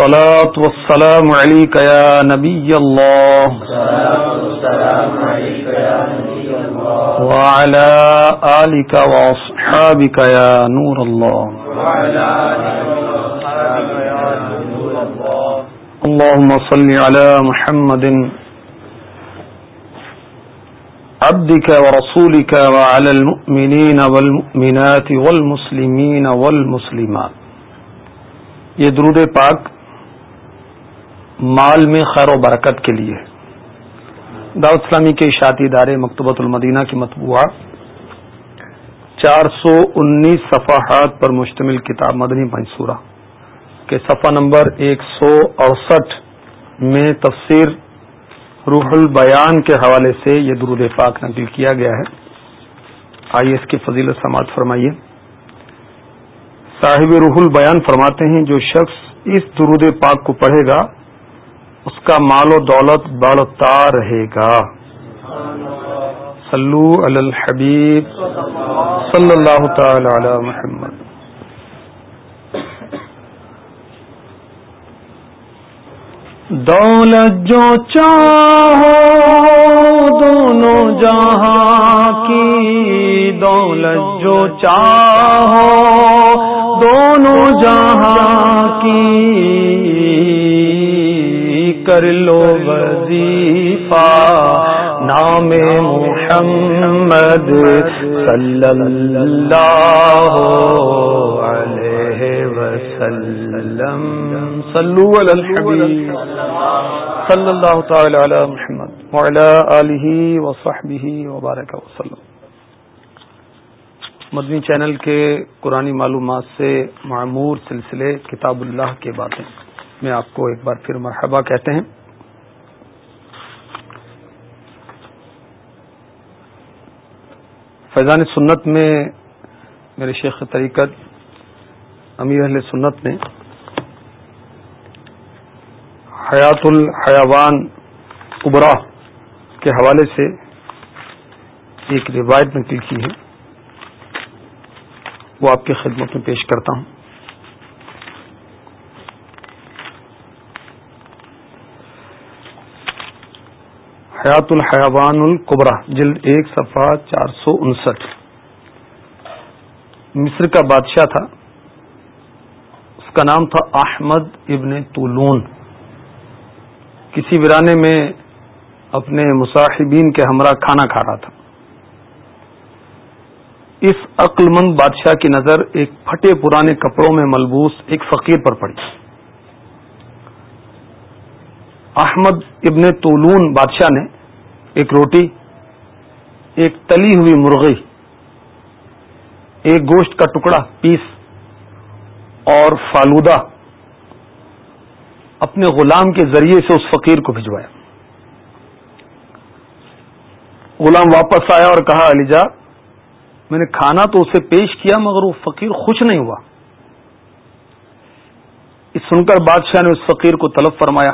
الصلاة والسلام عليك يا نبي الله. وعلى آلك وأصحابك يا نور الله. اللهم صل على محمد. عبدك ورسولك وعلى المؤمنين والمؤمنات والمسلمين والمسلمات. یہ درود پاک مال میں خیر و برکت کے لیے۔ دعوت اسلامی کے اشاعتی ادارے مکتبۃ المدینہ کی مطبوعہ۔ چار سو انیس صفحات پر مشتمل کتاب مدنی منصورہ کے صفحہ نمبر ایک سو اڑسٹھ میں تفسیر روح البیان کے حوالے سے یہ درود پاک نقل کیا گیا ہے۔ آئیے اس کی فضیلت سماعت فرمائیے۔ صاحب روح البیان فرماتے ہیں، جو شخص اس درود پاک کو پڑھے گا اس کا مال و دولت بڑھتا رہے گا۔ صلو علی الحبیب صلی اللہ تعالی علی محمد۔ دولت جو چاہو دونوں جہاں کی، دولت جو چاہو دونوں جہاں کی۔ کر لو وظیفہ۔ نام محمد صلی اللہ علیہ وسلم۔ صلو علی الحبیب۔ صلی اللہ تعالی علی محمد وعلی آلہ وصحبہ وبارک وسلم۔ مدنی چینل کے قرآن معلومات سے معمور سلسلے کتاب اللہ کے باتیں۔ میں آپ کو ایک بار پھر مرحبا کہتے ہیں۔ فیضان سنت میں میرے شیخ طریقت امیر اہل سنت نے حیات الحیوان ابرا کے حوالے سے ایک روایت نقل کی ہے۔ وہ آپ کی خدمت میں پیش کرتا ہوں۔ حیات الحیوان القبرا جلد ایک، صفحہ چار سو انسٹھ۔ مصر کا بادشاہ تھا۔ اس کا نام تھا احمد ابن طولون۔ کسی ورانے میں اپنے مصاحبین کے ہمراہ کھانا کھا رہا تھا۔ اس عقل مند بادشاہ کی نظر ایک پھٹے پرانے کپڑوں میں ملبوس ایک فقیر پر پڑی۔ احمد ابن طولون بادشاہ نے ایک روٹی، ایک تلی ہوئی مرغی، ایک گوشت کا ٹکڑا، پیس اور فالودہ اپنے غلام کے ذریعے سے اس فقیر کو بھجوایا۔ غلام واپس آیا اور کہا، علی جا، میں نے کھانا تو اسے پیش کیا مگر وہ فقیر خوش نہیں ہوا۔ اس سن کر بادشاہ نے اس فقیر کو طلب فرمایا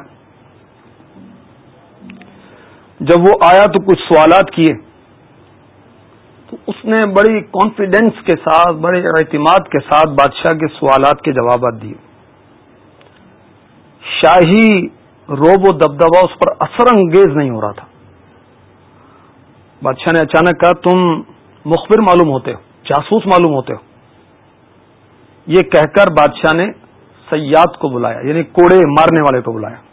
جب وہ آیا تو کچھ سوالات کیے۔ تو اس نے بڑی کانفیڈینس کے ساتھ، بڑے اعتماد کے ساتھ بادشاہ کے سوالات کے جوابات دیے۔ شاہی روب و دبدبا اس پر اثر انگیز نہیں ہو رہا تھا۔ بادشاہ نے اچانک کہا، تم مخبر معلوم ہوتے ہو، جاسوس معلوم ہوتے ہو۔ یہ کہہ کر بادشاہ نے سیاد کو بلایا یعنی کوڑے مارنے والے کو بلایا۔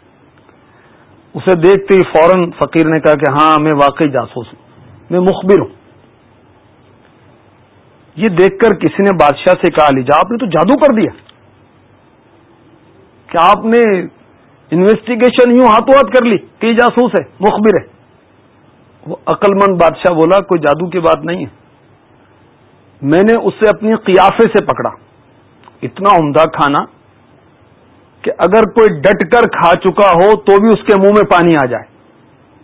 اسے دیکھتے ہی فوراً فقیر نے کہا کہ ہاں میں واقعی جاسوس ہوں، میں مخبر ہوں۔ یہ دیکھ کر کسی نے بادشاہ سے کہا لیجا آپ نے تو جادو کر دیا۔ کیا آپ نے انویسٹیگیشن یوں ہاتھوں ہاتھ کر لی کہ جاسوس ہے، مخبر ہے۔ وہ عقل مند بادشاہ بولا، کوئی جادو کی بات نہیں ہے۔ میں نے اسے اپنی قیافے سے پکڑا۔ اتنا عمدہ کھانا کہ اگر کوئی ڈٹ کر کھا چکا ہو تو بھی اس کے منہ میں پانی آ جائے۔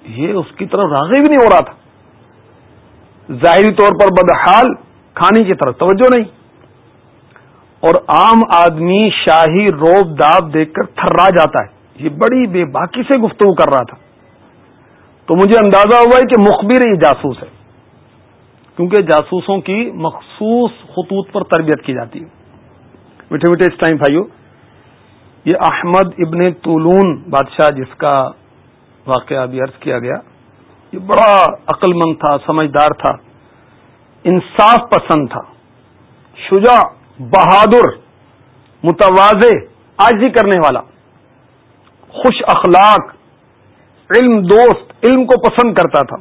یہ اس کی طرف راغی بھی نہیں ہو رہا تھا۔ ظاہری طور پر بدحال کھانے کی طرف توجہ نہیں۔ اور عام آدمی شاہی روب داب دیکھ کر تھرا جاتا ہے۔ یہ بڑی بے باکی سے گفتگو کر رہا تھا۔ تو مجھے اندازہ ہوا ہے کہ مخبر یہ جاسوس ہے۔ کیونکہ جاسوسوں کی مخصوص خطوط پر تربیت کی جاتی ہے۔ میٹھے میٹھے اس ٹائم بھائیو یہ احمد ابن طولون بادشاہ جس کا واقعہ ابھی عرض کیا گیا، یہ بڑا عقل مند تھا، سمجھدار تھا، انصاف پسند تھا، شجاع، بہادر متواز آجی کرنے والا، خوش اخلاق، علم دوست، علم کو پسند کرتا تھا،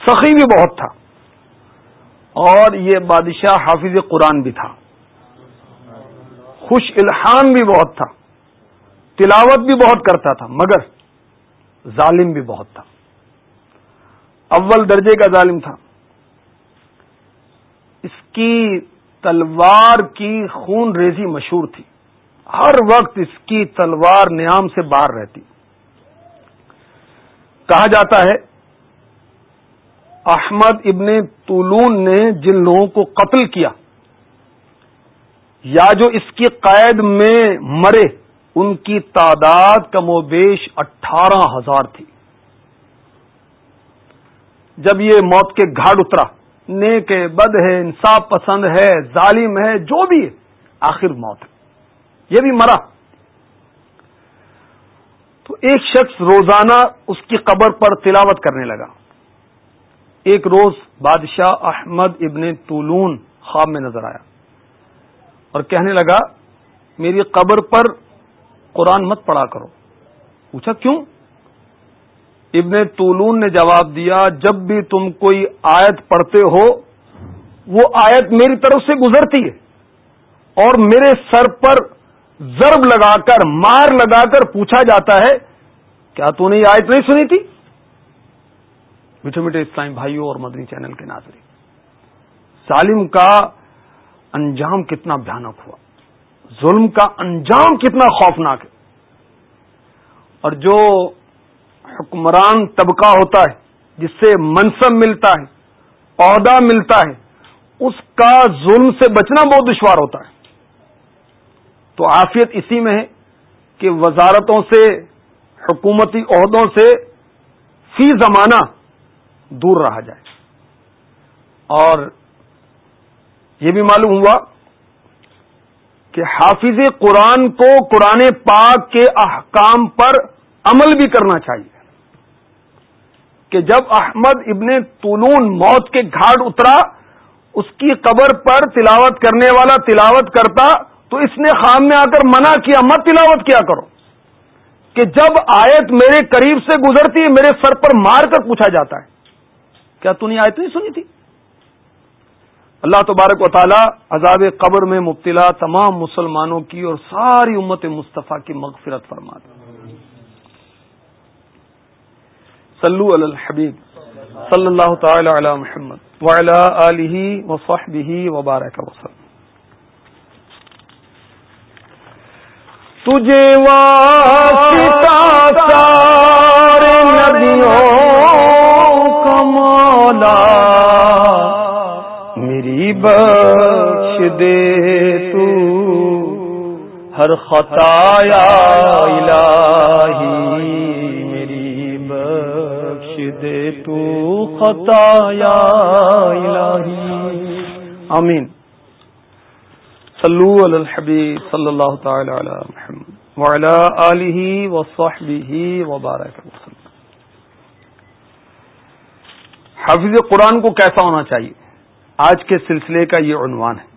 سخی بھی بہت تھا، اور یہ بادشاہ حافظ قرآن بھی تھا۔ خوش الحان بھی بہت تھا، تلاوت بھی بہت کرتا تھا، مگر ظالم بھی بہت تھا۔ اول درجے کا ظالم تھا۔ اس کی تلوار کی خون ریزی مشہور تھی۔ ہر وقت اس کی تلوار نیام سے باہر رہتی۔ کہا جاتا ہے، احمد ابن طولون نے جن لوگوں کو قتل کیا یا جو اس کی قید میں مرے، ان کی تعداد کم و بیش اٹھارہ ہزار تھی۔ جب یہ موت کے گھاڑ اترا، نیک ہے بد ہے، انصاف پسند ہے، ظالم ہے، جو بھی ہے، آخر موت۔ ہے یہ بھی مرا۔ تو ایک شخص روزانہ اس کی قبر پر تلاوت کرنے لگا۔ ایک روز بادشاہ احمد ابن طولون خواب میں نظر آیا۔ اور کہنے لگا، میری قبر پر قرآن مت پڑھا کرو۔ پوچھا، کیوں؟ ابن طولون نے جواب دیا، جب بھی تم کوئی آیت پڑھتے ہو، وہ آیت میری طرف سے گزرتی ہے اور میرے سر پر ضرب لگا کر، مار لگا کر پوچھا جاتا ہے، کیا تو نے یہ آیت نہیں سنی تھی؟ میٹھے میٹھے اسلام بھائیوں اور مدنی چینل کے ناظرین ظالم کا انجام کتنا بھیانک ہوا۔ ظلم کا انجام کتنا خوفناک ہے۔ اور جو حکمران طبقہ ہوتا ہے، جس سے منصب ملتا ہے، عہدہ ملتا ہے، اس کا ظلم سے بچنا بہت دشوار ہوتا ہے۔ تو آفیت اسی میں ہے کہ وزارتوں سے، حکومتی عہدوں سے فی زمانہ دور رہا جائے۔ اور یہ بھی معلوم ہوا کہ حافظ قرآن کو قرآن پاک کے احکام پر عمل بھی کرنا چاہیے۔ کہ جب احمد ابن طولون موت کے گھاٹ اترا، اس کی قبر پر تلاوت کرنے والا تلاوت کرتا، تو اس نے خام میں آ کر منع کیا، مت تلاوت کیا کرو۔ کہ جب آیت میرے قریب سے گزرتی، میرے سر پر مار کر پوچھا جاتا ہے۔ کیا تو نے آیت نہیں سنی تھی؟ اللہ تبارک و تعالی عذاب قبر میں مبتلا تمام مسلمانوں کی اور ساری امت مصطفیٰ کی مغفرت فرما دے۔ صلو علی الحبیب، صلی اللہ تعالی علی محمد وعلی آلہ وصحبہ وبارک وسلم تجھے واسطہ سارے نبیوں کا مولا۔ بخش دے تو ہر خطایا الہی میری بخش دے تو خطایا الہی آمین صلو علی الحبیب صلی اللہ تعالی علی محمد وعلی آلہ وصحبہ وبارک وسلم حافظ قرآن کو کیسا ہونا چاہیے؟ آج کے سلسلے کا یہ عنوان ہے۔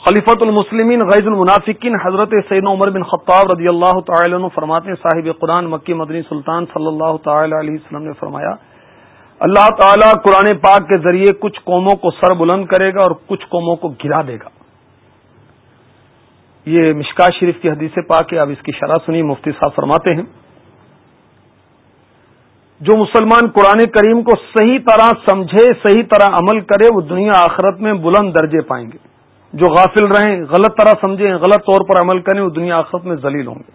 خلیفت المسلمین غیز المنافقین حضرت سین عمر بن خطاب رضی اللہ تعالی عنہ فرماتے ہیں، صاحب قرآن مکی مدنی سلطان صلی اللہ تعالی علیہ وسلم نے فرمایا، اللہ تعالی قرآن پاک کے ذریعے کچھ قوموں کو سر بلند کرے گا اور کچھ قوموں کو گرا دے گا۔ یہ مشکا شریف کی حدیث پاک ہے اب اس کی شرح سنی، مفتی صاحب فرماتے ہیں۔ جو مسلمان قرآن کریم کو صحیح طرح سمجھے، صحیح طرح عمل کرے، وہ دنیا آخرت میں بلند درجے پائیں گے۔ جو غافل رہیں، غلط طرح سمجھیں، غلط طور پر عمل کریں، وہ دنیا آخرت میں ذلیل ہوں گے۔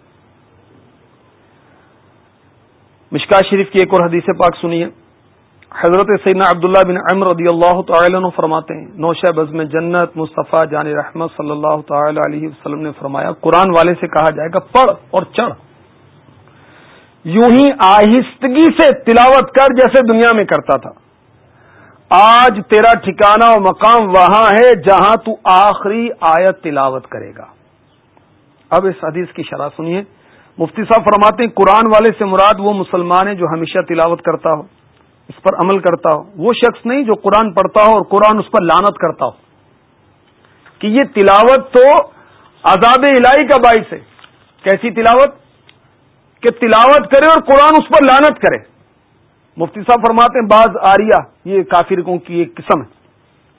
مشکا شریف کی ایک اور حدیث پاک سنیے۔ حضرت سیدنا عبداللہ بن عمر رضی اللہ تعالی عنہ فرماتے ہیں، نوشہ بزم جنت، مصطفیٰ، جان رحمت صلی اللہ تعالی علیہ وسلم نے فرمایا، قرآن والے سے کہا جائے گا، پڑھ اور چڑھ۔ یوں ہی آہستگی سے تلاوت کر جیسے دنیا میں کرتا تھا۔ آج تیرا ٹھکانہ و مقام وہاں ہے جہاں تو آخری آیت تلاوت کرے گا۔ اب اس حدیث کی شرح سنیے۔ مفتی صاحب فرماتے ہیں، قرآن والے سے مراد وہ مسلمان ہے جو ہمیشہ تلاوت کرتا ہو، اس پر عمل کرتا ہو۔ وہ شخص نہیں جو قرآن پڑھتا ہو اور قرآن اس پر لانت کرتا ہو۔ کہ یہ تلاوت تو عذاب الہی کا باعث ہے۔ کیسی تلاوت؟ کہ تلاوت کرے اور قرآن اس پر لانت کرے۔ مفتی صاحب فرماتے ہیں، بعض آریہ یہ کافرکوں کی ایک قسم ہے۔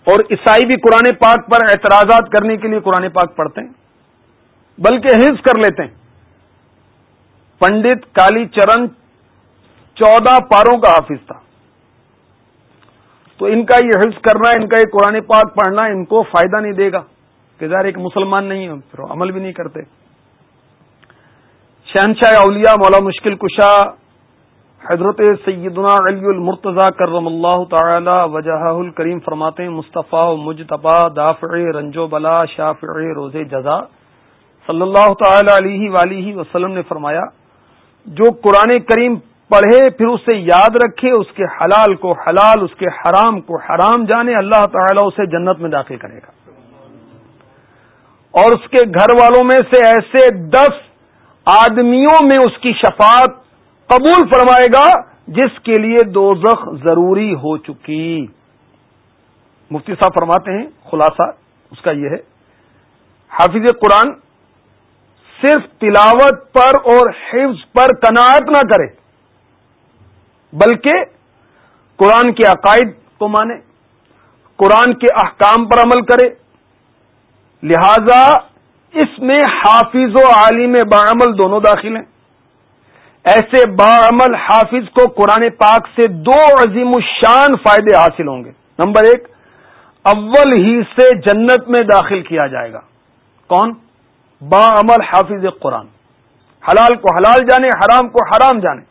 اور عیسائی بھی قرآن پاک پر اعتراضات کرنے کے لیے قرآن پاک پڑھتے ہیں، بلکہ حفظ کر لیتے ہیں۔ پنڈت کالی چرن چودہ پاروں کا حافظ تھا۔ تو ان کا یہ حفظ کرنا، ان کا یہ قرآن پاک پڑھنا ان کو فائدہ نہیں دے گا، کہ ظاہر ایک مسلمان نہیں ہے، پھر عمل بھی نہیں کرتے۔ شہنشاہ اولیاء مولا مشکل کشا حضرت سیدنا علی المرتضی کرم اللہ تعالی وجہ الکریم فرماتے مصطفیٰ مجتبا دافع رنجو بلا شافع روز جزا۔ صلی اللہ تعالی علیہ ولیہ وسلم نے فرمایا، جو قرآن کریم پڑھے پھر اسے یاد رکھے، اس کے حلال کو حلال، اس کے حرام کو حرام جانے، اللہ تعالیٰ اسے جنت میں داخل کرے گا۔ اور اس کے گھر والوں میں سے ایسے دس آدمیوں میں اس کی شفاعت قبول فرمائے گا، جس کے لیے دو ضروری ہو چکی۔ مفتی صاحب فرماتے ہیں، خلاصہ اس کا یہ ہے۔ حافظ قرآن صرف تلاوت پر اور حفظ پر کناعت نہ کرے، بلکہ قرآن کے عقائد کو مانے، قرآن کے احکام پر عمل کرے۔ لہذا اس میں حافظ و عالم بعمل دونوں داخل ہیں۔ ایسے بعمل حافظ کو قرآن پاک سے دو عظیم الشان فائدے حاصل ہوں گے۔ نمبر ایک، اول ہی سے جنت میں داخل کیا جائے گا۔ کون؟ با عمل حافظ قرآن۔ حلال کو حلال جانے، حرام کو حرام جانے۔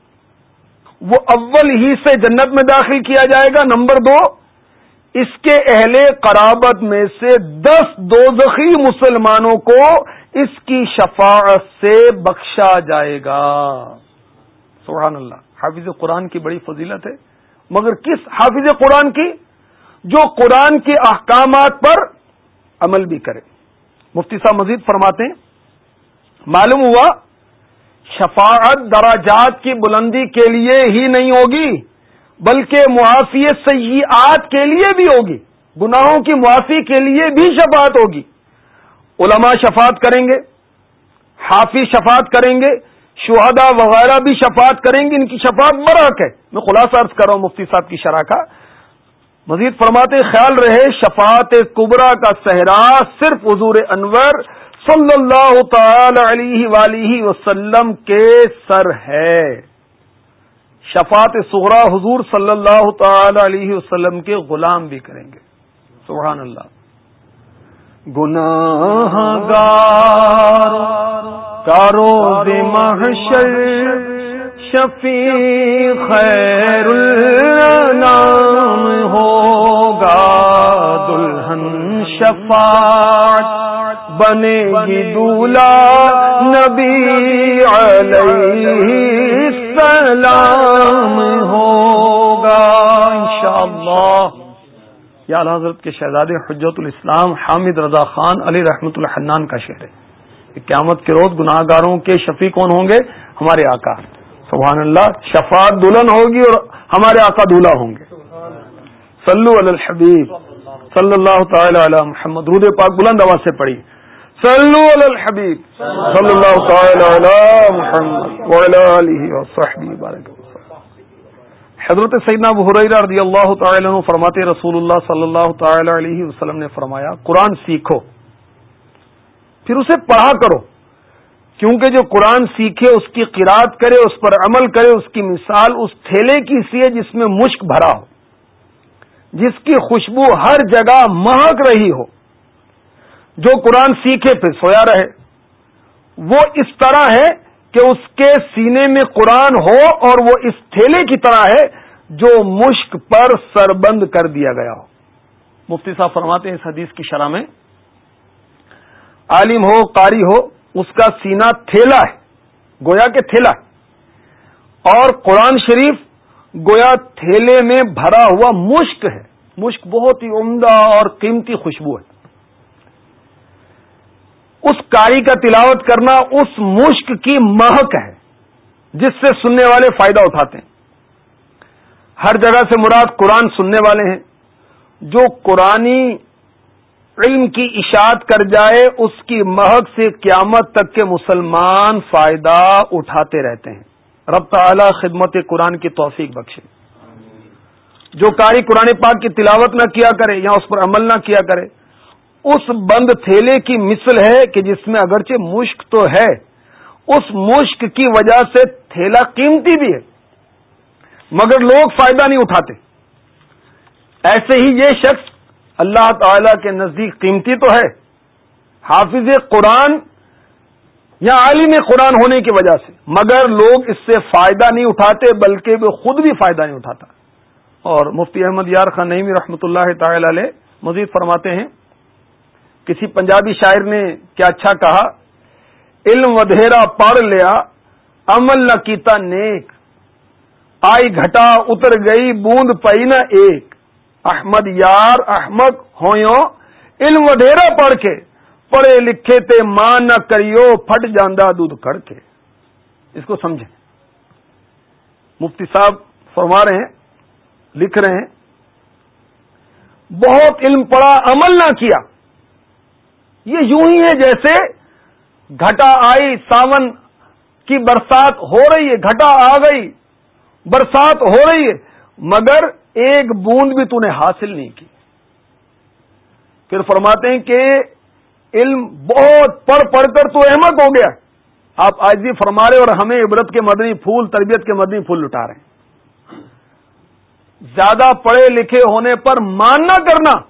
وہ اول ہی سے جنت میں داخل کیا جائے گا۔ نمبر دو اس کے اہل قرابت میں سے دس دوزخی مسلمانوں کو اس کی شفاعت سے بخشا جائے گا۔ سبحان اللہ۔ حافظ قرآن کی بڑی فضیلت ہے۔ مگر کس حافظ قرآن کی؟ جو قرآن کے احکامات پر عمل بھی کرے۔ مفتی صاحب مزید فرماتے ہیں۔ معلوم ہوا، شفاعت دراجات کی بلندی کے لیے ہی نہیں ہوگی۔ بلکہ معافی سیاحت کے لیے بھی ہوگی، گناہوں کی معافی کے لیے بھی شفاعت ہوگی۔ علماء شفاعت کریں گے، حافظ شفاعت کریں گے شہدا وغیرہ بھی شفاعت کریں گے، ان کی شفاعت برحق ہے۔ میں خلاصہ عرض کر رہا ہوں مفتی صاحب کی شرح کا۔ مزید فرماتے خیال رہے، شفاعت کبرا کا صحرا صرف حضور انور صلی اللہ تعالی علیہ ولیہ وسلم کے سر ہے۔ شفاعت سغرا حضور صلی اللہ تعالی علیہ وسلم کے غلام بھی کریں گے۔ سبحان اللہ۔ گناہ گار کارو محشر، شفیع خیر نام ہوگا، دلہن شفاعت بنے گی دولا نبی علیہ السلام ہوگا انشاءاللہ۔ یا حضرت کے شہزاد حجت الاسلام حامد رضا خان علی رحمت الحنان کا شعر ہے۔ قیامت کے روز گناہ گاروں کے شفیع کون ہوں گے؟ ہمارے آقا۔ سبحان اللہ شفاعت دلہن ہوگی اور ہمارے آقا دولہ ہوں گے۔ صلو علی الحبیب۔ صلی اللہ تعالی علی محمد۔ رود پاک بلند آواز سے پڑھی۔ صلو علی الحبیب. صلی اللہ تعالی علی محمد وعلی آلہ وصحبہ بارک حضرت سیدنا ابو حریرہ رضی اللہ تعالی عنہ فرماتے رسول اللہ صلی اللہ تعالی علیہ وسلم نے فرمایا، قرآن سیکھو، پھر اسے پڑھا کرو، کیونکہ جو قرآن سیکھے، اس کی قرآد کرے، اس پر عمل کرے، اس کی مثال اس تھیلے کی سی ہے جس میں مشک بھرا ہو، جس کی خوشبو ہر جگہ مہک رہی ہو۔ جو قرآن سیکھے پھر سویا رہے۔ وہ اس طرح ہے کہ اس کے سینے میں قرآن ہو اور وہ اس تھیلے کی طرح ہے جو مشک پر سربند کر دیا گیا ہو۔ مفتی صاحب فرماتے ہیں اس حدیث کی شرح میں، عالم ہو، قاری ہو، اس کا سینہ تھیلا ہے، گویا کے تھیلا ہے۔ اور قرآن شریف گویا تھیلے میں بھرا ہوا مشک ہے۔ مشک بہت ہی عمدہ اور قیمتی خوشبو ہے۔ اس کاری کا تلاوت کرنا اس مشک کی مہک ہے، جس سے سننے والے فائدہ اٹھاتے ہیں۔ ہر جگہ سے مراد قرآن سننے والے ہیں۔ جو قرآنی علم کی اشاعت کر جائے، اس کی مہک سے قیامت تک کے مسلمان فائدہ اٹھاتے رہتے ہیں۔ رب تعلی خدمت قرآن کی توفیق بخشے۔ جو کاری قرآن پاک کی تلاوت نہ کیا کرے یا اس پر عمل نہ کیا کرے اس بند تھیلے کی مثل ہے کہ جس میں اگرچہ مشک تو ہے، اس مشک کی وجہ سے تھیلا قیمتی بھی ہے، مگر لوگ فائدہ نہیں اٹھاتے۔ ایسے ہی یہ شخص اللہ تعالی کے نزدیک قیمتی تو ہے، حافظ قرآن یا عالم قرآن ہونے کی وجہ سے۔ مگر لوگ اس سے فائدہ نہیں اٹھاتے، بلکہ وہ خود بھی فائدہ نہیں اٹھاتا۔ اور مفتی احمد یار خان نئی رحمۃ اللہ تعالی علیہ مزید فرماتے ہیں۔ کسی پنجابی شاعر نے کیا اچھا کہا؟ علم ودھیرا پڑھ لیا، عمل نہ کیتا نیک۔ آئی گھٹا اتر گئی، بوند پئی نہ ایک۔ احمد یار، احمد ہویوں علم وڈیرا پڑھ کے۔ پڑھے لکھے تے ماں نہ کریو، پھٹ جاندہ دودھ کر کے اس کو سمجھیں۔ مفتی صاحب فرما رہے ہیں، لکھ رہے ہیں۔ بہت علم پڑا عمل نہ کیا۔ یہ یوں ہی ہے جیسے گھٹا آئی ساون کی برسات ہو رہی ہے، گھٹا آ گئی، برسات ہو رہی ہے، مگر ایک بوند بھی تو نے حاصل نہیں کی۔ پھر فرماتے ہیں کہ علم بہت پڑھ پڑھ کر تو احمد ہو گیا۔ آپ آج بھی فرما رہے اور ہمیں عبرت کے مدنی پھول، تربیت کے مدنی پھول لٹا رہے ہیں۔ زیادہ پڑھے لکھے ہونے پر ماننا کرنا۔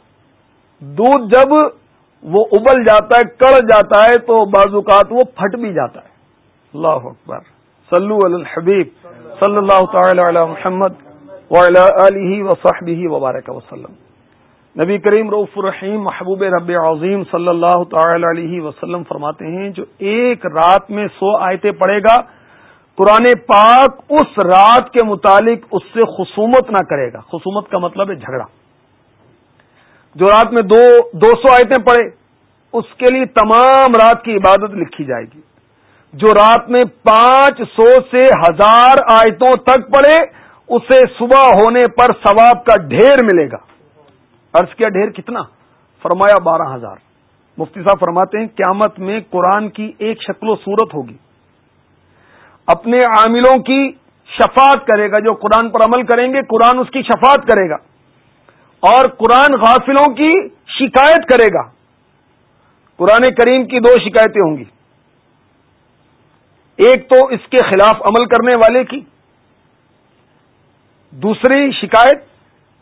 دودھ جب وہ ابل جاتا ہے، کڑ جاتا ہے، تو بازوقات وہ پھٹ بھی جاتا ہے۔ اللہ اکبر۔ صلو علی الحبیب۔ صلی اللہ تعالی علی محمد وصحبہ وبارک وسلم۔ نبی کریم رعف الرحیم محبوب رب عظیم صلی اللہ تعالی علیہ وسلم فرماتے ہیں، جو ایک رات میں سو آیتیں پڑھے گا، قرآن پاک اس رات کے متعلق اس سے خصومت نہ کرے گا۔ خصومت کا مطلب ہے جھگڑا۔ جو رات میں دو دو سو آیتیں پڑھے اس کے لیے تمام رات کی عبادت لکھی جائے گی۔ جو رات میں پانچ سو سے ہزار آیتوں تک پڑھے اسے صبح ہونے پر ثواب کا ڈھیر ملے گا۔ عرض کیا ڈھیر کتنا؟ فرمایا بارہ ہزار۔ مفتی صاحب فرماتے ہیں، قیامت میں قرآن کی ایک شکل و صورت ہوگی۔ اپنے عاملوں کی شفاعت کرے گا، جو قرآن پر عمل کریں گے، قرآن اس کی شفاعت کرے گا۔ اور قرآن غافلوں کی شکایت کرے گا۔ قرآن کریم کی دو شکایتیں ہوں گی۔ ایک تو اس کے خلاف عمل کرنے والے کی۔ دوسری شکایت،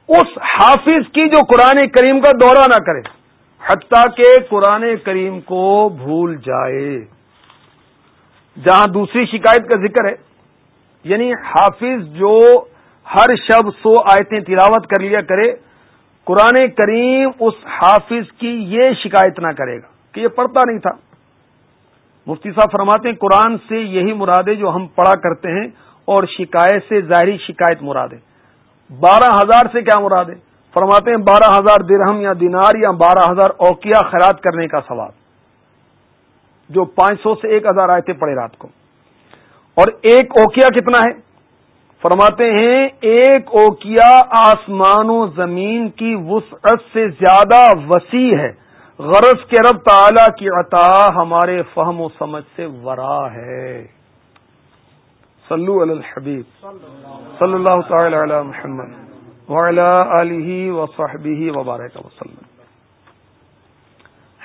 اس حافظ کی جو قرآن کریم کا دورہ نہ کرے۔ حتیٰ کہ قرآن کریم کو بھول جائے۔ جہاں دوسری شکایت کا ذکر ہے یعنی حافظ جو ہر شب سو آیتیں تلاوت کر لیا کرے قرآن کریم اس حافظ کی یہ شکایت نہ کرے گا کہ یہ پڑھتا نہیں تھا۔ مفتی صاحب فرماتے ہیں، قرآن سے یہی مرادیں جو ہم پڑھا کرتے ہیں اور شکایت سے ظاہری شکایت مراد ہے بارہ ہزار سے کیا مراد ہے فرماتے ہیں، بارہ ہزار درہم یا دینار یا بارہ ہزار اوکیا خیرات کرنے کا سوال جو پانچ سو سے ایک ہزار آئے تھے پڑے رات کو۔ اور ایک اوکیا کتنا ہے؟ فرماتے ہیں، ایک اوکیا آسمان و زمین کی وسعت سے زیادہ وسیع ہے۔ غرض کے رب تعالی کی عطا ہمارے فہم و سمجھ سے ورا ہے۔ صلو علی الحبیب۔ صلی اللہ تعالی علی محمد وعلی آلہ وصحبہ وبارک وسلم۔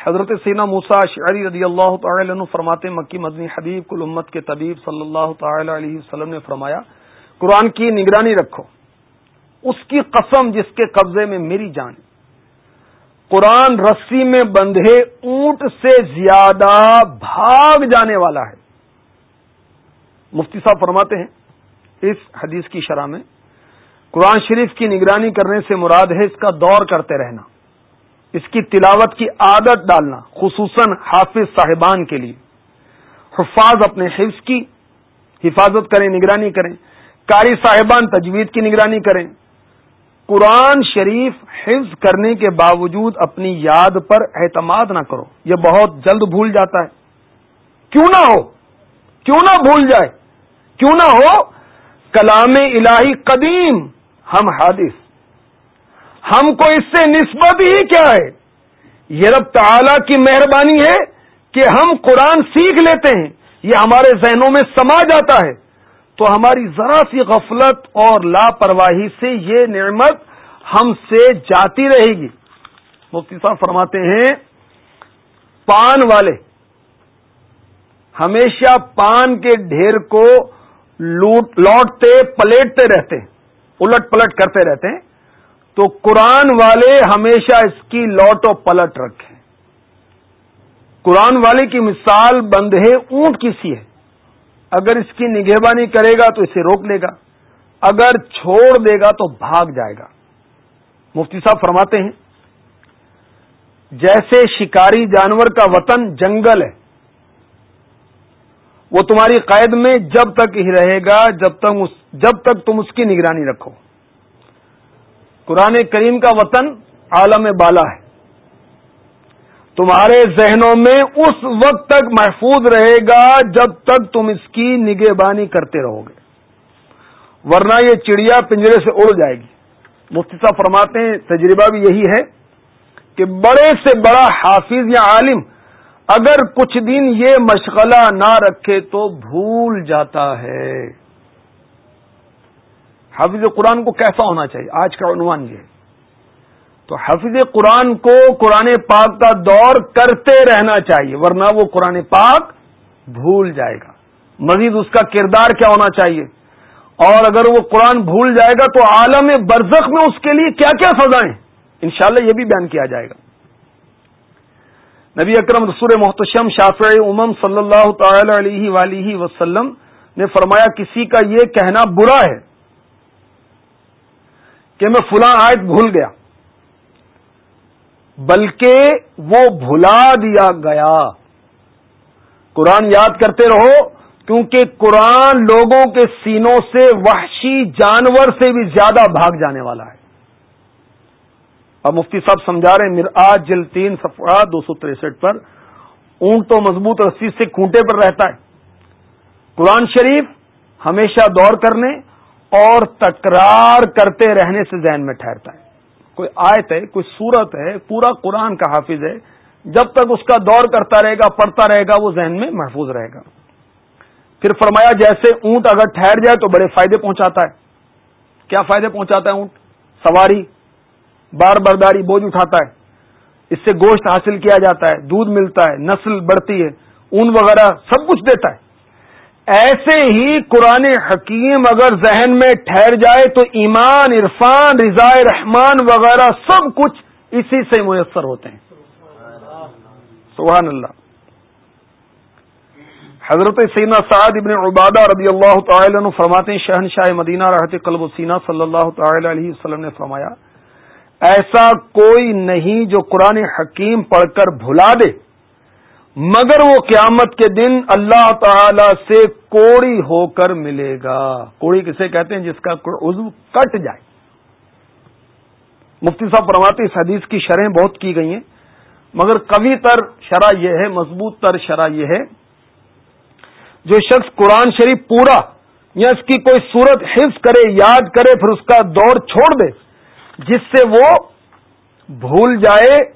حضرت سینا موسا شعری رضی اللہ تعالی عنہ فرماتے مکی مدنی حبیب کل امت کے طبیب صلی اللہ تعالی علیہ وسلم نے فرمایا قرآن کی نگرانی رکھو۔ اس کی قسم جس کے قبضے میں میری جان قرآن رسی میں بندھے اونٹ سے زیادہ بھاگ جانے والا ہے۔ مفتی صاحب فرماتے ہیں اس حدیث کی شرح میں، قرآن شریف کی نگرانی کرنے سے مراد ہے اس کا دور کرتے رہنا۔ اس کی تلاوت کی عادت ڈالنا، خصوصاً حافظ صاحبان کے لیے۔ حفاظ اپنے حفظ کی حفاظت کریں، نگرانی کریں۔ قاری صاحبان تجوید کی نگرانی کریں۔ قرآن شریف حفظ کرنے کے باوجود اپنی یاد پر اعتماد نہ کرو۔ یہ بہت جلد بھول جاتا ہے۔ کیوں نہ ہو؟ کیوں نہ بھول جائے؟ کیوں نہ ہو؟ کلام الہی قدیم، ہم حادث۔ ہم کو اس سے نسبت ہی کیا ہے؟ یہ رب تعالی کی مہربانی ہے کہ ہم قرآن سیکھ لیتے ہیں۔ یہ ہمارے ذہنوں میں سما جاتا ہے۔ تو ہماری ذرا سی غفلت اور لاپرواہی سے یہ نعمت ہم سے جاتی رہے گی۔ مفتی صاحب فرماتے ہیں، پان والے، ہمیشہ پان کے ڈھیر کو لوٹتے پلیٹتے رہتے الٹ پلٹ کرتے رہتے ہیں۔ تو قرآن والے ہمیشہ اس کی لوٹ و پلٹ رکھیں۔ قرآن والے کی مثال بندھے اونٹ کی سی ہے۔ اگر اس کی نگہبانی کرے گا تو اسے روک لے گا، اگر چھوڑ دے گا تو بھاگ جائے گا۔ مفتی صاحب فرماتے ہیں، جیسے شکاری جانور کا وطن جنگل ہے، وہ تمہاری قید میں جب تک ہی رہے گا، جب تک جب تک تم اس کی نگرانی رکھو۔ قرآن کریم کا وطن عالم بالا ہے۔ تمہارے ذہنوں میں اس وقت تک محفوظ رہے گا جب تک تم اس کی نگہبانی کرتے رہو گے۔ ورنہ یہ چڑیا پنجرے سے اڑ جائے گی۔ مفتی صاحب فرماتے ہیں، تجربہ بھی یہی ہے کہ بڑے سے بڑا حافظ یا عالم اگر کچھ دن یہ مشغلہ نہ رکھے تو بھول جاتا ہے۔ حافظ قرآن کو کیسا ہونا چاہیے؟ آج کا عنوان یہ ہے۔ تو حفظ قرآن کو قرآن پاک کا دور کرتے رہنا چاہیے، ورنہ وہ قرآن پاک بھول جائے گا۔ مزید اس کا کردار کیا ہونا چاہیے؟ اور اگر وہ قرآن بھول جائے گا تو عالم برزخ میں اس کے لیے کیا کیا سزائیں؟ انشاءاللہ یہ بھی بیان کیا جائے گا۔ نبی اکرم رسول محتشم شافع امم صلی اللہ تعالی علیہ ولیہ وسلم نے فرمایا، کسی کا یہ کہنا برا ہے کہ میں فلاں آیت بھول گیا۔ بلکہ وہ بھلا دیا گیا۔ قرآن یاد کرتے رہو، کیونکہ قرآن لوگوں کے سینوں سے وحشی جانور سے بھی زیادہ بھاگ جانے والا ہے۔ اب مفتی صاحب سمجھا رہے ہیں آج جل تین سفا دو سو تریسٹھ پر، اونٹ تو مضبوط رسی سے کھونٹے پر رہتا ہے۔ قرآن شریف ہمیشہ دور کرنے اور تکرار کرتے رہنے سے ذہن میں ٹھہرتا ہے۔ کوئی آیت ہے، کوئی صورت ہے، پورا قرآن کا حافظ ہے، جب تک اس کا دور کرتا رہے گا، پڑھتا رہے گا، وہ ذہن میں محفوظ رہے گا۔ پھر فرمایا، جیسے اونٹ اگر ٹھہر جائے تو بڑے فائدے پہنچاتا ہے۔ کیا فائدے پہنچاتا ہے اونٹ؟ سواری، بار برداری، بوجھ اٹھاتا ہے۔ اس سے گوشت حاصل کیا جاتا ہے، دودھ ملتا ہے، نسل بڑھتی ہے، اون وغیرہ سب کچھ دیتا ہے۔ ایسے ہی قرآن حکیم اگر ذہن میں ٹھہر جائے تو ایمان، عرفان رضاء رحمان وغیرہ سب کچھ اسی سے میسر ہوتے ہیں۔ سبحان اللہ۔ حضرت سینا سعد ابن عبادہ رضی اللہ تعالی عنہ فرماتے ہیں شہن شاہ مدینہ رحت قلب و سینا صلی اللہ تعالی علیہ وسلم نے فرمایا، ایسا کوئی نہیں جو قرآن حکیم پڑھ کر بھلا دے۔ مگر وہ قیامت کے دن اللہ تعالی سے کوڑی ہو کر ملے گا۔ کوڑی کسے کہتے ہیں؟ جس کا عضو کٹ جائے۔ مفتی صاحب فرماتے اس حدیث کی شرح بہت کی گئی ہیں۔ مگر کبھی تر شرح یہ ہے، مضبوط تر شرح یہ ہے۔ جو شخص قرآن شریف پورا یا اس کی کوئی صورت حفظ کرے، یاد کرے، پھر اس کا دور چھوڑ دے، جس سے وہ بھول جائے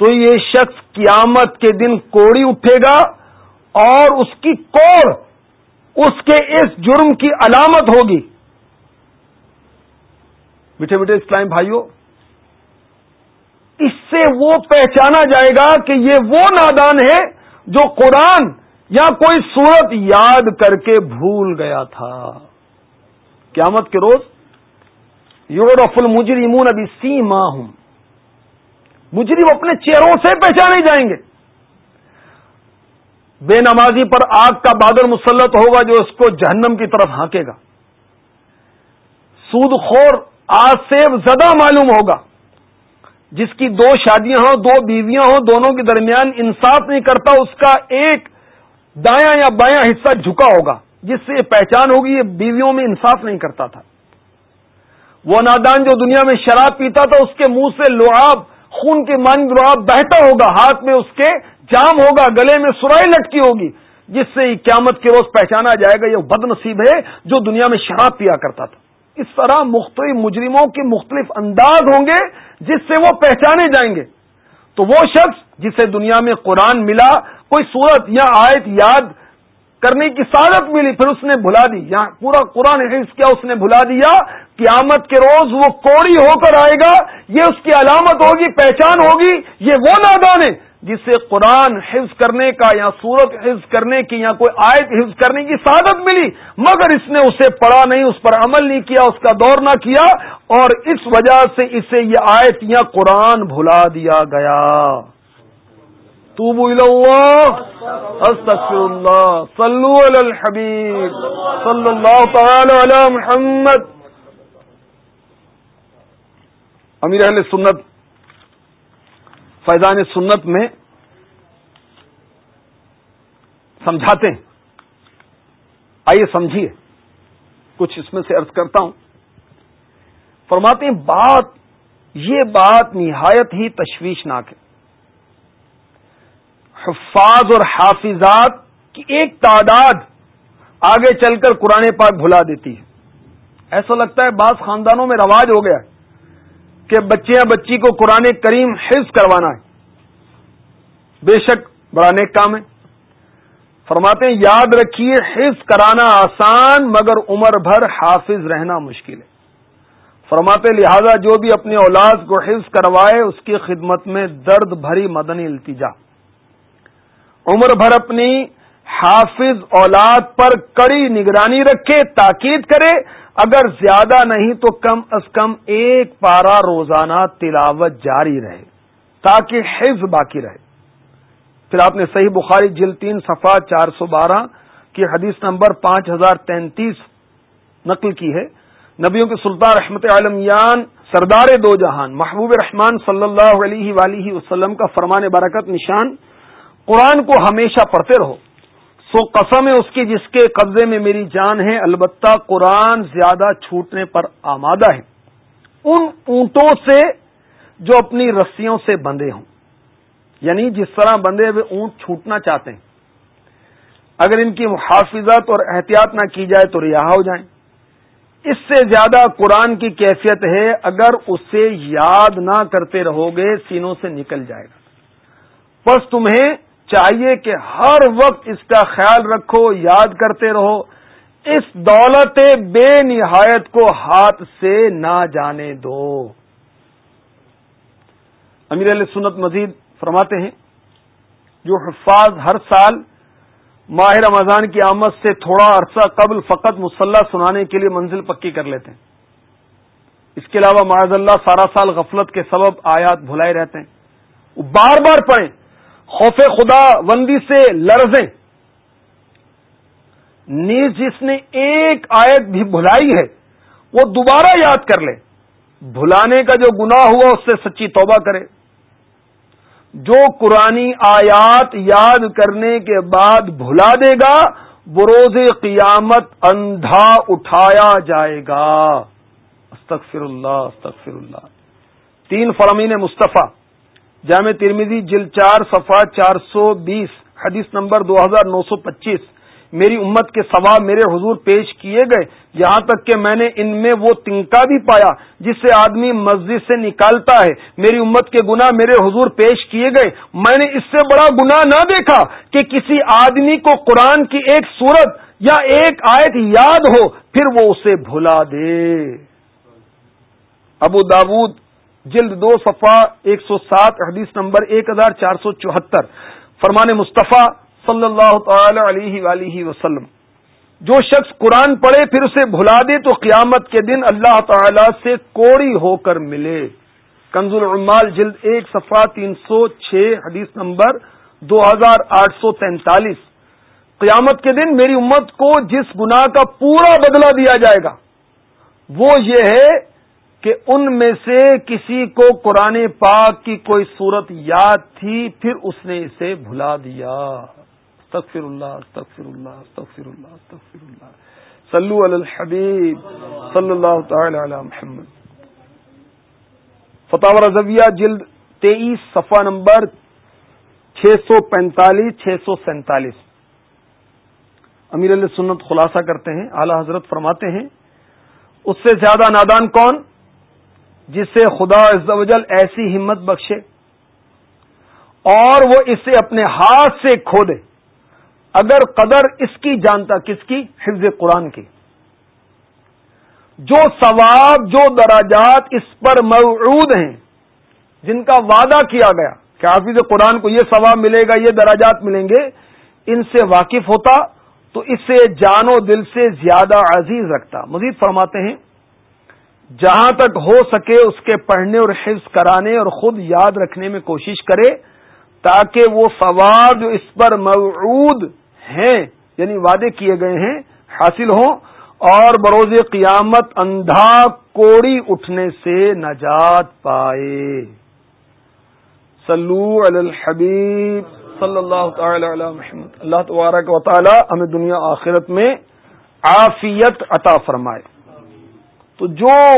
تو یہ شخص قیامت کے دن کوڑی اٹھے گا اور اس کی کوڑ اس کے اس جرم کی علامت ہوگی۔ میٹھے میٹھے اسلام بھائیوں اس سے وہ پہچانا جائے گا کہ یہ وہ نادان ہے جو قرآن یا کوئی صورت یاد کر کے بھول گیا تھا۔ قیامت کے روز یورف المجرمون ابھی سی ماں ہوں مجرم اپنے چہروں سے پہچانے جائیں گے۔ بے نمازی پر آگ کا بادل مسلط ہوگا جو اس کو جہنم کی طرف ہانکے گا۔ سود خور آسیب زدہ معلوم ہوگا۔ جس کی دو شادیاں ہوں، دو بیویاں ہوں، دونوں کے درمیان انصاف نہیں کرتا، اس کا ایک دایاں یا بایاں حصہ جھکا ہوگا۔ جس سے یہ پہچان ہوگی، یہ بیویوں میں انصاف نہیں کرتا تھا۔ وہ نادان جو دنیا میں شراب پیتا تھا، اس کے منہ سے لعاب خون کے من لعاب بہتا ہوگا، ہاتھ میں اس کے جام ہوگا، گلے میں سرائی لٹکی ہوگی، جس سے قیامت کے روز پہچانا جائے گا، یہ بد نصیب ہے جو دنیا میں شراب پیا کرتا تھا۔ اس طرح مختلف مجرموں کے مختلف انداز ہوں گے جس سے وہ پہچانے جائیں گے۔ تو وہ شخص جسے دنیا میں قرآن ملا، کوئی صورت یا آیت یاد کرنے کی سعادت ملی، پھر اس نے بھلا دی۔ یا پورا قرآن حفظ کیا، اس نے بھلا دیا۔ قیامت کے روز وہ کوڑی ہو کر آئے گا، یہ اس کی علامت ہوگی، پہچان ہوگی، یہ وہ نادان ہے جسے قرآن حفظ کرنے کا یا سورت حفظ کرنے کی یا کوئی آیت حفظ کرنے کی سعادت ملی، مگر اس نے اسے پڑھا نہیں، اس پر عمل نہیں کیا، اس کا دور نہ کیا، اور اس وجہ سے اسے یہ آیت یا قرآن بھلا دیا گیا۔ صلو علی الحبیب۔ صلی اللہ تعالی علی محمد۔ امیر اہل سنت، فیضان سنت میں سمجھاتے ہیں۔ آئیے سمجھیے۔ کچھ اس میں سے ارض کرتا ہوں۔ فرماتے ہیں، بات، یہ بات نہایت ہی تشویشناک ہے۔ حفاظ اور حافظات کی ایک تعداد آگے چل کر قرآن پاک بھلا دیتی ہے۔ ایسا لگتا ہے، بعض خاندانوں میں رواج ہو گیا۔ ہے کہ بچے یا بچی کو قرآن کریم حفظ کروانا ہے۔ بے شک بڑا نیک کام ہے۔ فرماتے ہیں، یاد رکھیے، حفظ کرانا آسان، مگر عمر بھر حافظ رہنا مشکل ہے۔ فرماتے لہذا جو بھی اپنے اولاد کو حفظ کروائے، اس کی خدمت میں درد بھری مدنی التجا۔ عمر بھر اپنی حافظ اولاد پر کڑی نگرانی رکھے، تاکید کرے اگر زیادہ نہیں تو کم از کم ایک پارا روزانہ تلاوت جاری رہے تاکہ حفظ باقی رہے۔ پھر آپ نے صحیح بخاری جل تین صفحہ چار سو بارہ کی حدیث نمبر پانچ ہزار تینتیس نقل کی ہے۔ نبیوں کے سلطان رحمت عالمیان سردار دو جہان محبوب رحمان صلی اللہ علیہ ولیہ وسلم کا فرمان برکت نشان قرآن کو ہمیشہ پڑھتے رہو۔ سو قسم ہے اس کی جس کے قبضے میں میری جان ہے، البتہ قرآن زیادہ چھوٹنے پر آمادہ ہے۔ ان اونٹوں سے جو اپنی رسیوں سے بندھے ہوں۔ یعنی جس طرح بندھے ہوئے اونٹ چھوٹنا چاہتے ہیں۔ اگر ان کی محافظت اور احتیاط نہ کی جائے تو رہا ہو جائیں۔ اس سے زیادہ قرآن کی کیفیت ہے، اگر اسے یاد نہ کرتے رہو گے، سینوں سے نکل جائے گا۔ بس تمہیں چاہیے کہ ہر وقت اس کا خیال رکھو، یاد کرتے رہو، اس دولت بے نہایت کو ہاتھ سے نہ جانے دو۔ امیر علیہ سنت مزید فرماتے ہیں، جو حفاظ ہر سال ماہ رمضان کی آمد سے تھوڑا عرصہ قبل فقط مسلح سنانے کے لیے منزل پکی کر لیتے ہیں۔ اس کے علاوہ معاذ اللہ سارا سال غفلت کے سبب آیات بھلائے رہتے ہیں۔ وہ بار بار پڑھیں۔ خوف خدا بندی سے لرزیں۔ نیز جس نے ایک آیت بھی بھلائی ہے، وہ دوبارہ یاد کر لے۔ بھلانے کا جو گناہ ہوا، اس سے سچی توبہ کرے۔ جو قرآن آیات یاد کرنے کے بعد بھلا دے گا بروز قیامت اندھا اٹھایا جائے گا۔ استغفر اللہ استغفر اللہ۔ تین فرمین مصطفیٰ۔ جامع ترمیدی جل چار، صفحہ چار سو بیس، حدیث نمبر دو ہزار نو سو پچیس۔ میری امت کے ثواب میرے حضور پیش کیے گئے۔ یہاں تک کہ میں نے ان میں وہ تنکا بھی پایا جس سے آدمی مسجد سے نکالتا ہے۔ میری امت کے گناہ میرے حضور پیش کیے گئے۔ میں نے اس سے بڑا گناہ نہ دیکھا کہ کسی آدمی کو قرآن کی ایک صورت یا ایک آیت یاد ہو، پھر وہ اسے بھلا دے۔ ابو داود جلد دو صفا ایک سو سات، حدیث نمبر ایک ہزار چار سو چوہتر۔ فرمان مصطفیٰ صلی اللہ تعالی علیہ ولیہ وسلم۔ جو شخص قرآن پڑھے پھر اسے بھلا دے تو قیامت کے دن اللہ تعالی سے کوڑی ہو کر ملے۔ کنز العمال جلد ایک صفحہ تین سو چھ، حدیث نمبر دو ہزار آٹھ سو تینتالیس۔ قیامت کے دن میری امت کو جس گناہ کا پورا بدلہ دیا جائے گا، وہ یہ ہے کہ ان میں سے کسی کو قرآن پاک کی کوئی صورت یاد تھی، پھر اس نے اسے بھلا دیا۔ تقفر اللہ تقفر اللہ تقفر اللہ تقفر اللہ۔ صلو علی الحبیب صلی اللہ تعالی علی محمد۔ فتح رضویہ جلد تیئیس، صفحہ نمبر چھ سو پینتالیس، چھ سو سینتالیس۔ امیر علیہ سنت خلاصہ کرتے ہیں، اعلی حضرت فرماتے ہیں، اس سے زیادہ نادان کون؟ جس سے خدا عزوجل ایسی ہمت بخشے اور وہ اسے اپنے ہاتھ سے کھو دے اگر قدر اس کی جانتا کس کی؟ حفظ قرآن کی۔ جو ثواب، جو دراجات اس پر موعود ہیں، جن کا وعدہ کیا گیا کہ حافظ قرآن کو یہ ثواب ملے گا، یہ دراجات ملیں گے، ان سے واقف ہوتا تو اسے جان و دل سے زیادہ عزیز رکھتا۔ مزید فرماتے ہیں جہاں تک ہو سکے اس کے پڑھنے اور حفظ کرانے اور خود یاد رکھنے میں کوشش کرے تاکہ وہ ثواب جو اس پر موعود ہیں یعنی وعدے کیے گئے ہیں، حاصل ہوں اور بروز قیامت اندھا کوڑی اٹھنے سے نجات پائے۔ صلو علی الحبیب صلی اللہ تعالی علی محمد۔ اللہ تبارک و تعالی ہمیں دنیا آخرت میں عافیت عطا فرمائے۔ تو جو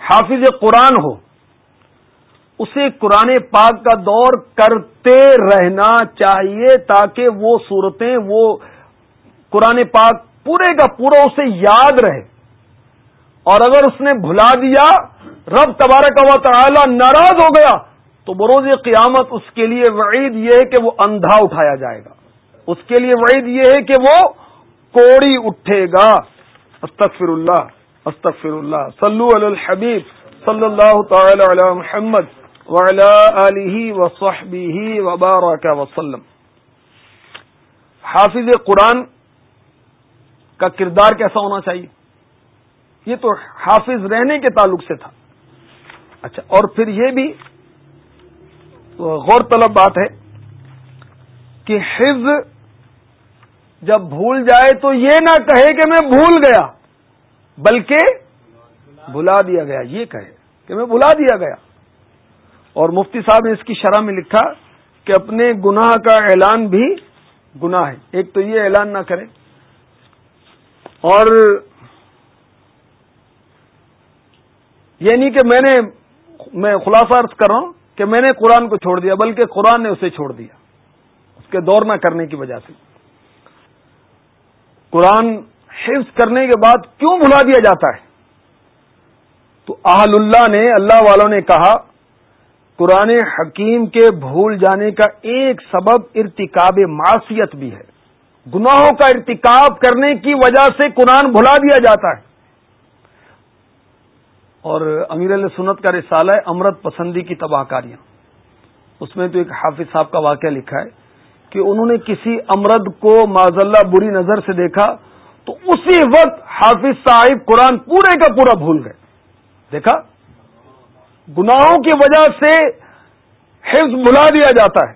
حافظ قرآن ہو، اسے قرآن پاک کا دور کرتے رہنا چاہیے تاکہ وہ صورتیں، وہ قرآن پاک پورے کا پورا اسے یاد رہے۔ اور اگر اس نے بھلا دیا، رب تبارک و تعالی ناراض ہو گیا، تو بروز قیامت اس کے لیے وعید یہ ہے کہ وہ اندھا اٹھایا جائے گا۔ اس کے لیے وعید یہ ہے کہ وہ کوڑی اٹھے گا۔ استغفر اللہ استغفر اللہ صلو علی الحبیب صلی اللہ تعالی علی محمد وعلی آلہ وصحبہ وبارک وسلم۔ حافظ قرآن کا کردار کیسا ہونا چاہیے؟ یہ تو حافظ رہنے کے تعلق سے تھا۔ اچھا اور پھر یہ بھی غور طلب بات ہے کہ حفظ جب بھول جائے تو یہ نہ کہے کہ میں بھول گیا، بلکہ بلا دیا گیا، یہ کہے کہ میں بلا دیا گیا۔ اور مفتی صاحب نے اس کی شرح میں لکھا کہ اپنے گناہ کا اعلان بھی گناہ ہے۔ ایک تو یہ اعلان نہ کرے۔ اور یہ نہیں کہ میں نے میں خلاصہ عرض کر رہا ہوں کہ میں نے قرآن کو چھوڑ دیا، بلکہ قرآن نے اسے چھوڑ دیا، اس کے دور نہ کرنے کی وجہ سے۔ قرآن حفظ کرنے کے بعد کیوں بھلا دیا جاتا ہے؟ تو اہل اللہ نے، اللہ والوں نے کہا، قرآن حکیم کے بھول جانے کا ایک سبب ارتکاب معاشیت بھی ہے۔ گناہوں کا ارتکاب کرنے کی وجہ سے قرآن بھلا دیا جاتا ہے۔ اور امیر علیہ سنت کا رسالہ ہے امرت پسندی کی تباہ کاریاں۔ اس میں تو ایک حافظ صاحب کا واقعہ لکھا ہے۔ کہ انہوں نے کسی امرد کو معذ اللہ بری نظر سے دیکھا تو اسی وقت حافظ صاحب قرآن پورے کا پورا بھول گئے۔ دیکھا؟ گناہوں کی وجہ سے حفظ بلا دیا جاتا ہے۔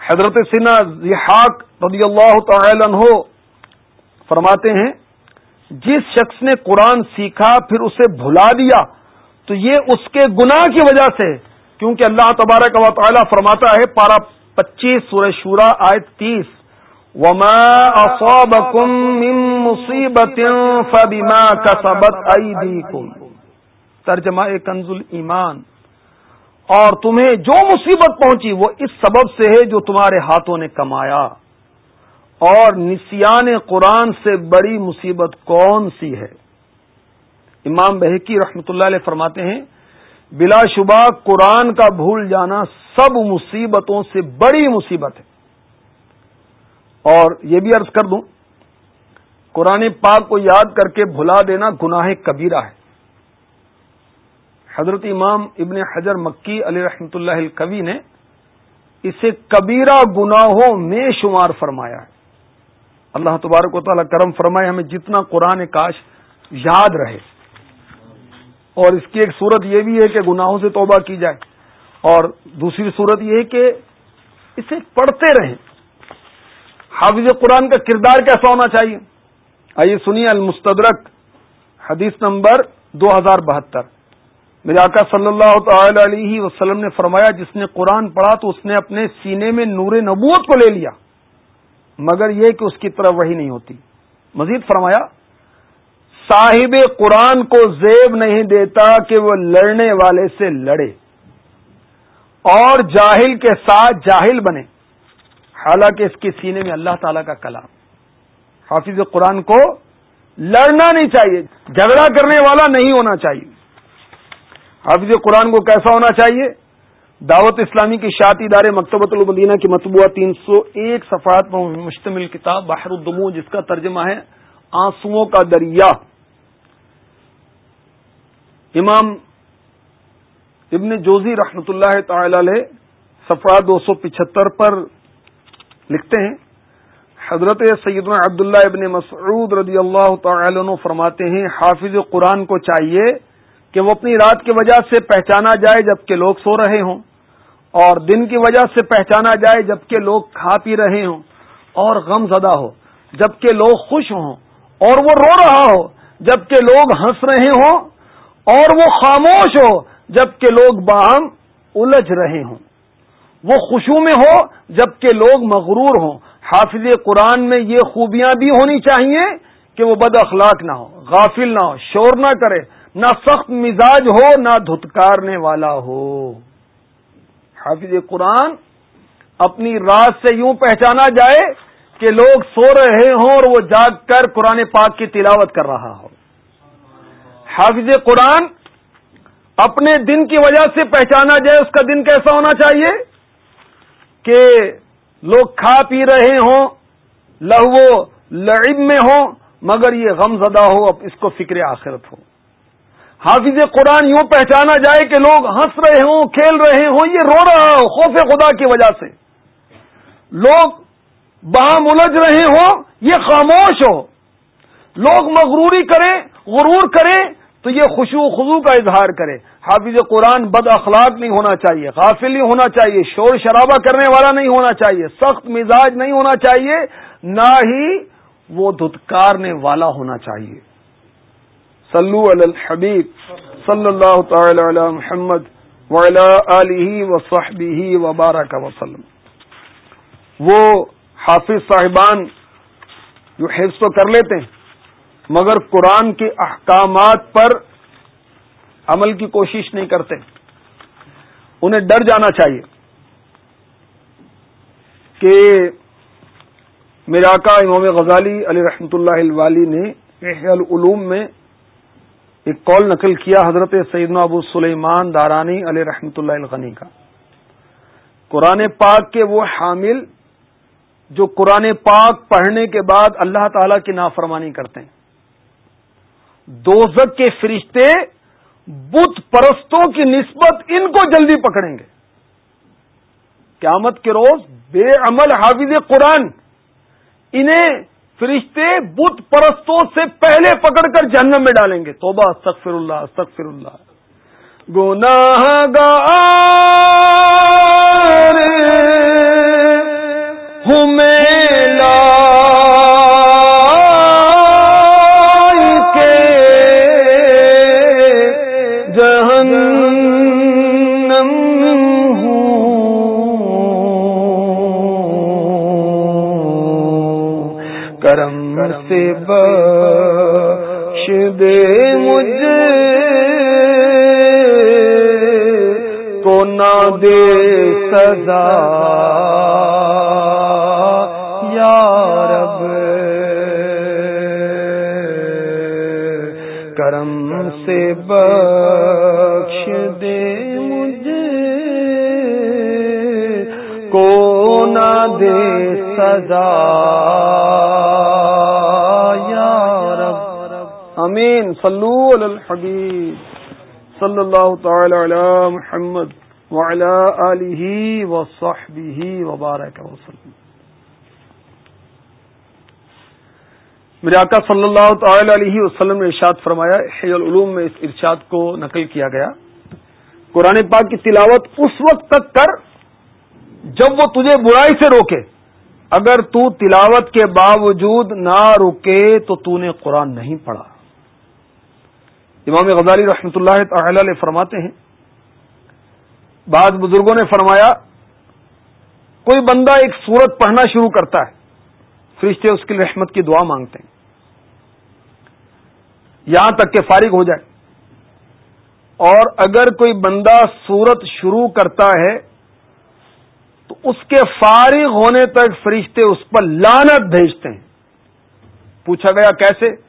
حضرت سنا ذحاق رضی اللہ تعالی عنہ فرماتے ہیں، جس شخص نے قرآن سیکھا پھر اسے بھلا دیا، تو یہ اس کے گناہ کی وجہ سے کیونکہ اللہ تبارک و تعالی فرماتا ہے، پارا پچیس سورہ شورا آیت تیس۔ وما اصابكم من مصیبت فبما كسبت ایدیکم ترجمہ کنز ایمان۔ اور تمہیں جو مصیبت پہنچی وہ اس سبب سے ہے جو تمہارے ہاتھوں نے کمایا۔ اور نسیان قرآن سے بڑی مصیبت کون سی ہے؟ امام بحقی رحمۃ اللہ علیہ فرماتے ہیں بلا شبہ قرآن کا بھول جانا سب مصیبتوں سے بڑی مصیبت ہے۔ اور یہ بھی عرض کر دوں، قرآن پاک کو یاد کر کے بھلا دینا گناہ کبیرہ ہے۔ حضرت امام ابن حجر مکی علیہ رحمۃ اللہ الکوی نے اسے کبیرہ گناہوں میں شمار فرمایا ہے۔ اللہ تبارک و تعالیٰ کرم فرمائے، ہمیں جتنا قرآن کاش یاد رہے۔ اور اس کی ایک صورت یہ بھی ہے کہ گناہوں سے توبہ کی جائے اور دوسری صورت یہ ہے کہ اسے پڑھتے رہیں۔ حافظ قرآن کا کردار کیسا ہونا چاہیے؟ آئیے سنیے المستدرک، حدیث نمبر دو ہزار بہتر۔ میرے آقا صلی اللہ تعالی علیہ وسلم نے فرمایا، جس نے قرآن پڑھا تو اس نے اپنے سینے میں نور نبوت کو لے لیا، مگر یہ کہ اس کی طرف وہی نہیں ہوتی۔ مزید فرمایا صاحب قرآن کو زیب نہیں دیتا کہ وہ لڑنے والے سے لڑے اور جاہل کے ساتھ جاہل بنے۔ حالانکہ اس کے سینے میں اللہ تعالی کا کلام۔ حافظ قرآن کو لڑنا نہیں چاہیے، جھگڑا کرنے والا نہیں ہونا چاہیے۔ حافظ قرآن کو کیسا ہونا چاہیے؟ دعوت اسلامی کی شاعتی ادارے مکتبۃ المدینہ کی مطبوعہ تین سو ایک صفحات پر مشتمل کتاب بحر الدمو جس کا ترجمہ ہے آنسوؤں کا دریا۔ امام ابن جوزی رحمۃ اللہ تعالی علیہ صفحہ دو سو پچہتر پر لکھتے ہیں، حضرت سیدنا عبداللہ ابن مسعود رضی اللہ تعالی عنہ فرماتے ہیں، حافظ قرآن کو چاہیے کہ وہ اپنی رات کی وجہ سے پہچانا جائے جبکہ لوگ سو رہے ہوں، اور دن کی وجہ سے پہچانا جائے جبکہ لوگ کھا پی رہے ہوں اور غم زدہ ہو جبکہ لوگ خوش ہوں اور وہ رو رہا ہو جبکہ لوگ ہنس رہے ہوں اور وہ خاموش ہو جبکہ لوگ باہم الجھ رہے ہوں۔ وہ خوشو میں ہو جبکہ لوگ مغرور ہوں۔ حافظ قرآن میں یہ خوبیاں بھی ہونی چاہیے کہ وہ بد اخلاق نہ ہو، غافل نہ ہو، شور نہ کرے، نہ سخت مزاج ہو، نہ دھتکارنے والا ہو۔ حافظ قرآن اپنی رات سے یوں پہچانا جائے کہ لوگ سو رہے ہوں اور وہ جاگ کر قرآن پاک کی تلاوت کر رہا ہو۔ حافظ قرآن اپنے دن کی وجہ سے پہچانا جائے اس کا دن کیسا ہونا چاہیے کہ لوگ کھا پی رہے ہوں، لہو لعب میں ہوں، مگر یہ غم زدہ ہو، اب اس کو فکر آخرت ہو۔ حافظ قرآن یوں پہچانا جائے کہ لوگ ہنس رہے ہوں، کھیل رہے ہوں، یہ رو رہا ہو، خوف خدا کی وجہ سے۔ لوگ بہام الجھ رہے ہوں، یہ خاموش ہو۔ لوگ مغروری کریں، غرور کریں تو یہ خوشو خزو کا اظہار کرے۔ حافظ قرآن بد اخلاق نہیں ہونا چاہیے، غافل نہیں ہونا چاہیے، شور شرابہ کرنے والا نہیں ہونا چاہیے، سخت مزاج نہیں ہونا چاہیے، نہ ہی وہ دھتکارنے والا ہونا چاہیے۔ صلو علی الحبیب صلی اللہ تعالی علی محمد وبارک وسلم وہ حافظ صاحبان جو حفظ تو کر لیتے ہیں مگر قرآن کے احکامات پر عمل کی کوشش نہیں کرتے۔ انہیں ڈر جانا چاہیے کہ میرا آقا امام غزالی علی رحمۃ اللہ الوالی نے العلوم میں ایک کال نقل کیا حضرت سیدنا ابو سلیمان دارانی علیہ رحمۃ اللہ الغنی کا۔ قرآن پاک کے وہ حامل جو قرآن پاک پڑھنے کے بعد اللہ تعالی کی نافرمانی کرتے ہیں۔ دوزک کے فرشتے بت پرستوں کی نسبت ان کو جلدی پکڑیں گے۔ قیامت کے روز بے عمل حافظ قرآن انہیں فرشتے بت پرستوں سے پہلے پکڑ کر جہنم میں ڈالیں گے۔ توبہ، استغفر اللہ استغفر اللہ۔ گناہ گار ہوں میلا سے بخش دے مجھے کو نہ دے سزا۔ یا رب، کرم سے بخش دے مجھے کو نہ دے سزا۔ امین صلو علی الحبیب. صلی اللہ تعالی علی محمد وعلی آلہ وصحبہ وبارک وسلم میرے آقا صلی اللہ تعالی علیہ وسلم نے ارشاد فرمایا حی العلوم میں اس ارشاد کو نقل کیا گیا۔ قرآن پاک کی تلاوت اس وقت تک کر جب وہ تجھے برائی سے روکے۔ اگر تو تلاوت کے باوجود نہ روکے تو تو نے قرآن نہیں پڑھا۔ امام غزالی رحمۃ اللہ تعالی علیہ فرماتے ہیں، بعض بزرگوں نے فرمایا، کوئی بندہ ایک سورت پڑھنا شروع کرتا ہے، فرشتے اس کی رحمت کی دعا مانگتے ہیں۔ یہاں تک کہ فارغ ہو جائے۔ اور اگر کوئی بندہ سورت شروع کرتا ہے، تو اس کے فارغ ہونے تک فرشتے اس پر لانت بھیجتے ہیں۔ پوچھا گیا کیسے؟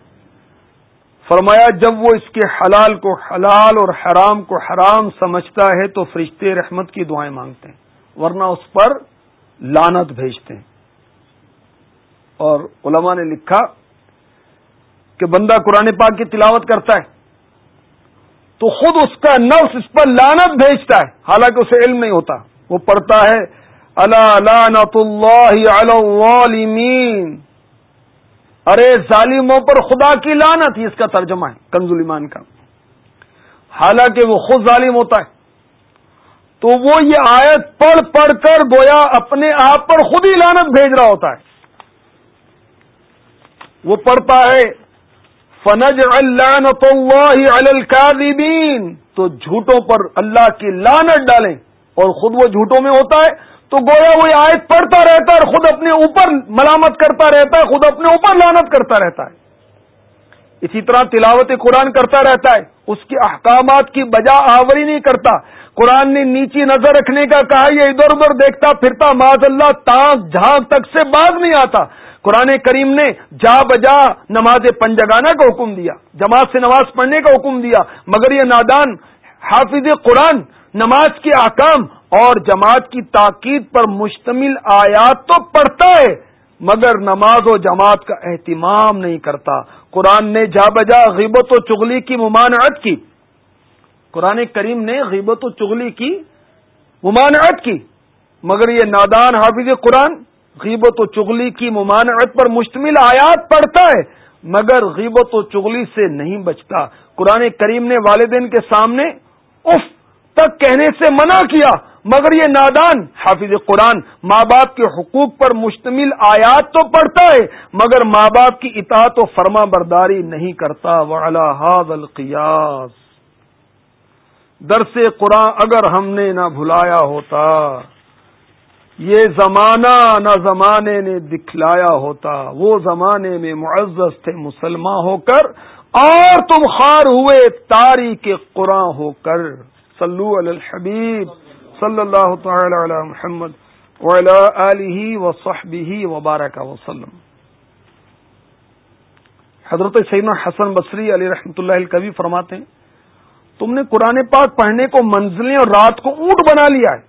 فرمایا، جب وہ اس کے حلال کو حلال اور حرام کو حرام سمجھتا ہے تو فرشتے رحمت کی دعائیں مانگتے ہیں، ورنہ اس پر لانت بھیجتے ہیں۔ اور علماء نے لکھا کہ بندہ قرآن پاک کی تلاوت کرتا ہے تو خود اس کا نفس اس پر لانت بھیجتا ہے، حالانکہ اسے علم نہیں ہوتا۔ وہ پڑھتا ہے اللہ لانت اللہ ارے ظالموں پر خدا کی لانت اس کا ترجمہ ہے کنزول ایمان کا۔ حالانکہ وہ خود ظالم ہوتا ہے۔ تو وہ یہ آیت پڑھ پڑھ کر گویا اپنے آپ پر خود ہی لانت بھیج رہا ہوتا ہے۔ وہ پڑھتا ہے فنج اللہ الکاذبین تو جھوٹوں پر اللہ کی لانت ڈالیں اور خود وہ جھوٹوں میں ہوتا ہے۔ تو گویا وہ آیت پڑھتا رہتا ہے اور خود اپنے اوپر ملامت کرتا رہتا ہے، خود اپنے اوپر لانت کرتا رہتا ہے۔ اسی طرح تلاوت قرآن کرتا رہتا ہے، اس کے احکامات کی بجا آوری نہیں کرتا۔ قرآن نے نیچی نظر رکھنے کا کہا، یہ ادھر ادھر دیکھتا، پھرتا معذ اللہ تاک جھانک تک سے باز نہیں آتا۔ قرآن کریم نے جا بجا نماز پنجگانا کا حکم دیا، جماعت سے نماز پڑھنے کا حکم دیا، مگر یہ نادان حافظ قرآن نماز کے احکام اور جماعت کی تاکید پر مشتمل آیات تو پڑھتا ہے، مگر نماز و جماعت کا اہتمام نہیں کرتا۔ قرآن نے جا بجا غیبت و چغلی کی ممانعت کی۔ قرآن کریم نے غیبت و چغلی کی ممانعت کی، مگر یہ نادان حافظ قرآن غیبت و چغلی کی ممانعت پر مشتمل آیات پڑھتا ہے، مگر غیبت و چغلی سے نہیں بچتا۔ قرآن کریم نے والدین کے سامنے اف تک کہنے سے منع کیا۔ مگر یہ نادان حافظ قرآن ماں باپ کے حقوق پر مشتمل آیات تو پڑھتا ہے، مگر ماں باپ کی اطاعت و فرما برداری نہیں کرتا۔ حاض القیاس۔ درس قرآن اگر ہم نے نہ بھلایا ہوتا، یہ زمانہ نہ زمانے نے دکھلایا ہوتا۔ وہ زمانے میں معزز تھے مسلمان ہو کر، اور تم خار ہوئے تاریخ قرآن ہو کر۔ صلو علی الحبیب۔ صلی اللہ تعالی علی محمد علیہ و صحبی وبارک وسلم۔ حضرت سیدنا حسن بصری علی رحمۃ اللہ کبھی فرماتے ہیں، تم نے قرآن پاک پڑھنے کو منزلیں اور رات کو اونٹ بنا لیا ہے۔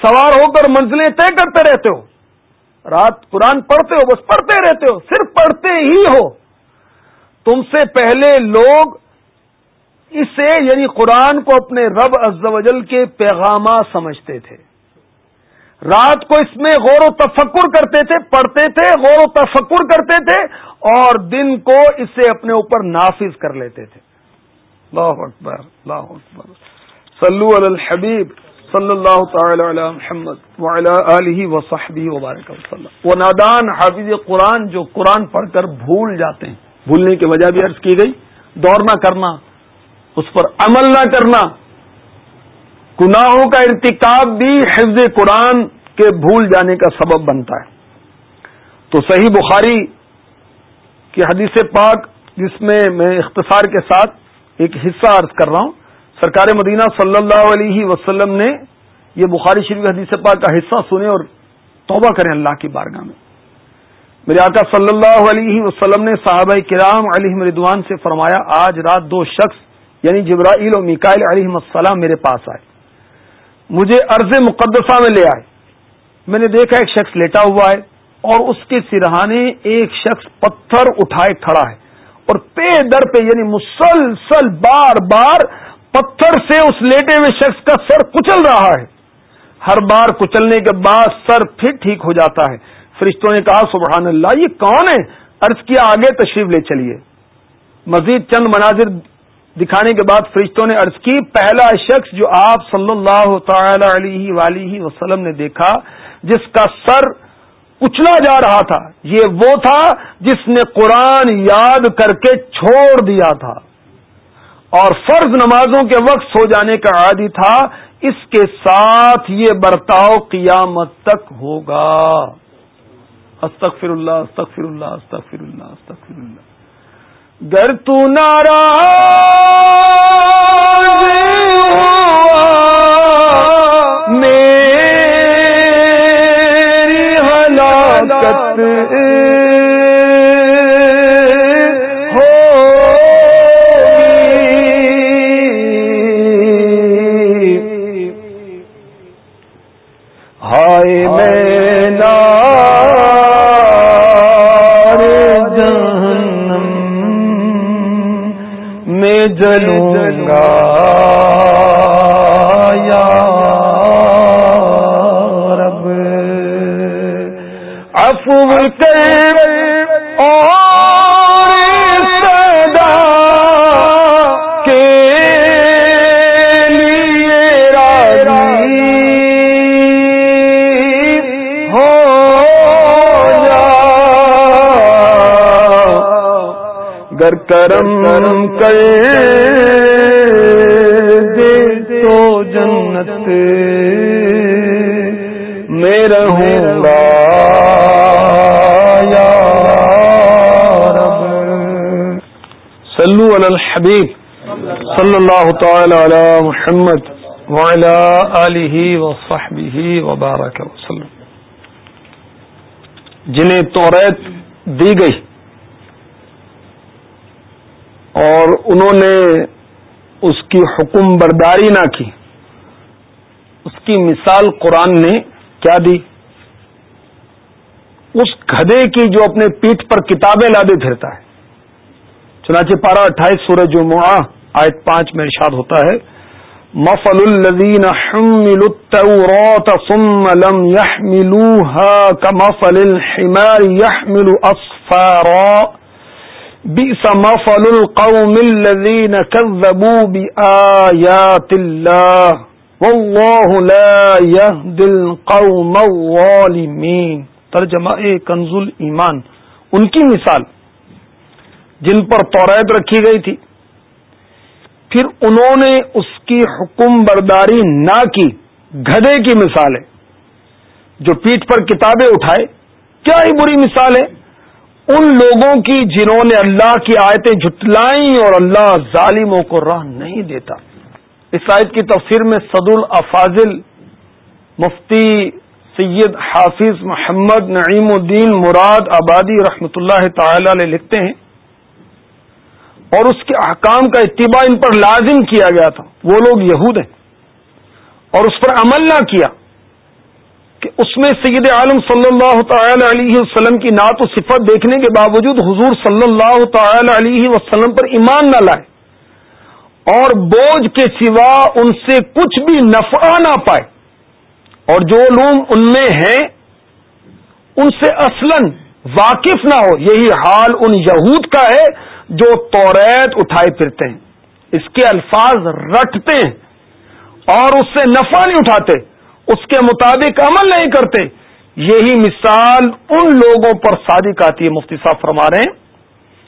سوار ہو کر منزلیں طے کرتے رہتے ہو۔ رات قرآن پڑھتے ہو، بس پڑھتے رہتے ہو، صرف پڑھتے ہی ہو۔ تم سے پہلے لوگ اسے یعنی قرآن کو اپنے رب ازل کے پیغامات سمجھتے تھے۔ رات کو اس میں غور و تفکر کرتے تھے، پڑھتے تھے، غور و تفکر کرتے تھے اور دن کو اسے اپنے اوپر نافذ کر لیتے تھے۔ اللہ اکبر اللہ اکبر۔ صلو علی الحبیب صلی اللہ تعالی علی محمد علیہ وصحبہ وبارک وسلم۔ وہ نادان حافظ قرآن جو قرآن پڑھ کر بھول جاتے ہیں۔ بھولنے کی وجہ بھی عرض کی گئی۔ دوڑنا کرنا۔ اس پر عمل نہ کرنا۔ گناہوں کا ارتکاب بھی حفظ قرآن کے بھول جانے کا سبب بنتا ہے۔ تو صحیح بخاری کی حدیث پاک، جس میں میں اختصار کے ساتھ ایک حصہ عرض کر رہا ہوں۔ سرکار مدینہ صلی اللہ علیہ وسلم نے یہ بخاری شریف حدیث پاک کا حصہ سنے اور توبہ کریں اللہ کی بارگاہ میں۔ میرے آقا صلی اللہ علیہ وسلم نے صحابہ کرام علیہ مردوان سے فرمایا، آج رات دو شخص یعنی جبرائیل و میکائل علیہ السلام میرے پاس آئے۔ مجھے عرض مقدسہ میں لے آئے۔ میں نے دیکھا ایک شخص لیٹا ہوا ہے اور اس کے سرہانے ایک شخص پتھر اٹھائے کھڑا ہے اور پے در پہ یعنی مسلسل بار بار پتھر سے اس لیٹے ہوئے شخص کا سر کچل رہا ہے۔ ہر بار کچلنے کے بعد سر پھر ٹھیک ہو جاتا ہے۔ فرشتوں نے کہا، سبحان اللہ، یہ کون ہے؟ عرض کیا، آگے تشریف لے چلیے۔ مزید چند مناظر دکھانے کے بعد فرشتوں نے عرض کی، پہلا شخص جو آپ صلی اللہ تعالی علیہ ولی وسلم نے دیکھا، جس کا سر کچلا جا رہا تھا، یہ وہ تھا جس نے قرآن یاد کر کے چھوڑ دیا تھا۔ اور فرض نمازوں کے وقت سو جانے کا عادی تھا، اس کے ساتھ یہ برتاؤ قیامت تک ہوگا۔ استغفر اللہ استغفر اللہ استغفر اللہ استغفر اللہ۔ گر تو نارا میری ہلاکت جلوں گا یا رب۔ عفو کر گر کرم کر دے تو جنت میں رہوں گا۔ صلو علی الحبیب صلی اللہ تعالی علی محمد وعلی آلہ وصحبہ وبارک وسلم۔ جنہیں توریت دی گئی۔ اور انہوں نے اس کی حکم برداری نہ کی۔ اس کی مثال قرآن نے کیا دی؟ اس گدے کی جو اپنے پیٹھ پر کتابیں لادے پھرتا ہے۔ چنانچہ پارا اٹھائیس سورج جمعہ، آیت پانچ میں ارشاد ہوتا ہے، مفل الذین حملوا التوراة ثم لم يحملوها كمفل الحمار يحمل اصفارا مثل القوم الذين كذبوا بآيات الله والله لا يهدي القوم الظالمين ترجمہ کنز ایمان ان کی مثال جن پر توریت رکھی گئی تھی پھر انہوں نے اس کی حکم برداری نہ کی گدے کی مثال ہے جو پیٹھ پر کتابیں اٹھائے کیا ہی بری مثال ہے ان لوگوں کی جنہوں نے اللہ کی آیتیں جھٹلائیں اور اللہ ظالموں کو راہ نہیں دیتا۔ اس آیت کی تفسیر میں صد الافاظل مفتی سید حافظ محمد نعیم الدین مراد آبادی رحمۃ اللہ تعالی علیہ لکھتے ہیں۔ اور اس کے احکام کا اتباع ان پر لازم کیا گیا تھا۔ وہ لوگ یہود ہیں۔ اور اس پر عمل نہ کیا۔ کہ اس میں سید عالم صلی اللہ تعالی علیہ وسلم کی نعت و صفت دیکھنے کے باوجود حضور صلی اللہ تعالی علیہ وسلم پر ایمان نہ لائے اور بوجھ کے سوا ان سے کچھ بھی نفع نہ پائے اور جو علوم ان میں ہیں، ان سے اصلا واقف نہ ہو، یہی حال ان یہود کا ہے جو توریت اٹھائے پھرتے ہیں، اس کے الفاظ رٹتے ہیں اور اس سے نفع نہیں اٹھاتے۔ اس کے مطابق عمل نہیں کرتے۔ یہی مثال ان لوگوں پر صادق آتی ہے، مفتی صاحب فرما رہے ہیں۔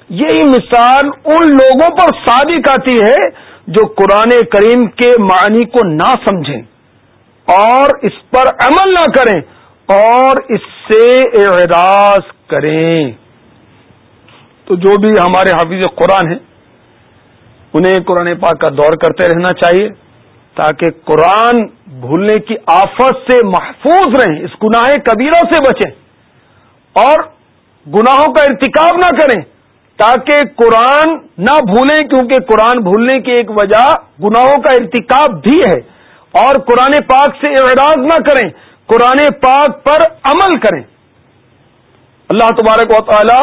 یہی مثال ان لوگوں پر صادق آتی ہے جو قرآن کریم کے معنی کو نہ سمجھیں اور اس پر عمل نہ کریں اور اس سے اعراض کریں۔ تو جو بھی ہمارے حافظ قرآن ہیں، انہیں قرآن پاک کا دور کرتے رہنا چاہیے تاکہ قرآن بھولنے کی آفت سے محفوظ رہیں، اس گناہ کبیروں سے بچیں اور گناہوں کا ارتکاب نہ کریں تاکہ قرآن نہ بھولیں، کیونکہ قرآن بھولنے کی ایک وجہ گناہوں کا ارتکاب بھی ہے اور قرآن پاک سے اعراض نہ کریں، قرآن پاک پر عمل کریں۔ اللہ تبارک و تعالی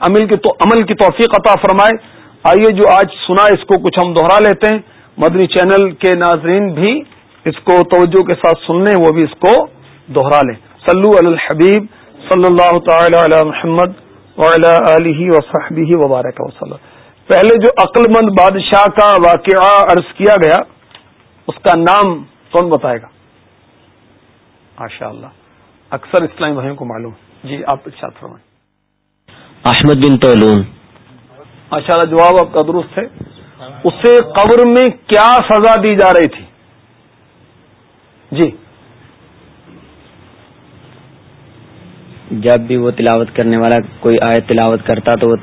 عمل کی تو عمل کی توفیق عطا فرمائے۔ آئیے جو آج سنا، اس کو کچھ ہم دوہرا لیتے ہیں۔ مدنی چینل کے ناظرین بھی اس کو توجہ کے ساتھ سن لیں وہ بھی اس کو دوہرا لیں۔ سلو الحبیب صلی اللہ تعالی علی محمد وعلی علیہ وصحبہ وبارک وسلم۔ پہلے جو عقل مند بادشاہ کا واقعہ عرض کیا گیا اس کا نام کون بتائے گا؟ ماشاء اللہ اکثر اسلامی بھائیوں کو معلوم جی آپ ارشاد فرمائیں۔ احمد بن تولون۔ ماشاء اللہ جواب آپ کا درست ہے۔ اسے قبر میں کیا سزا دی جا رہی تھی؟ جی۔ جب بھی وہ تلاوت کرنے والا کوئی آیت تلاوت کرتا تو وہ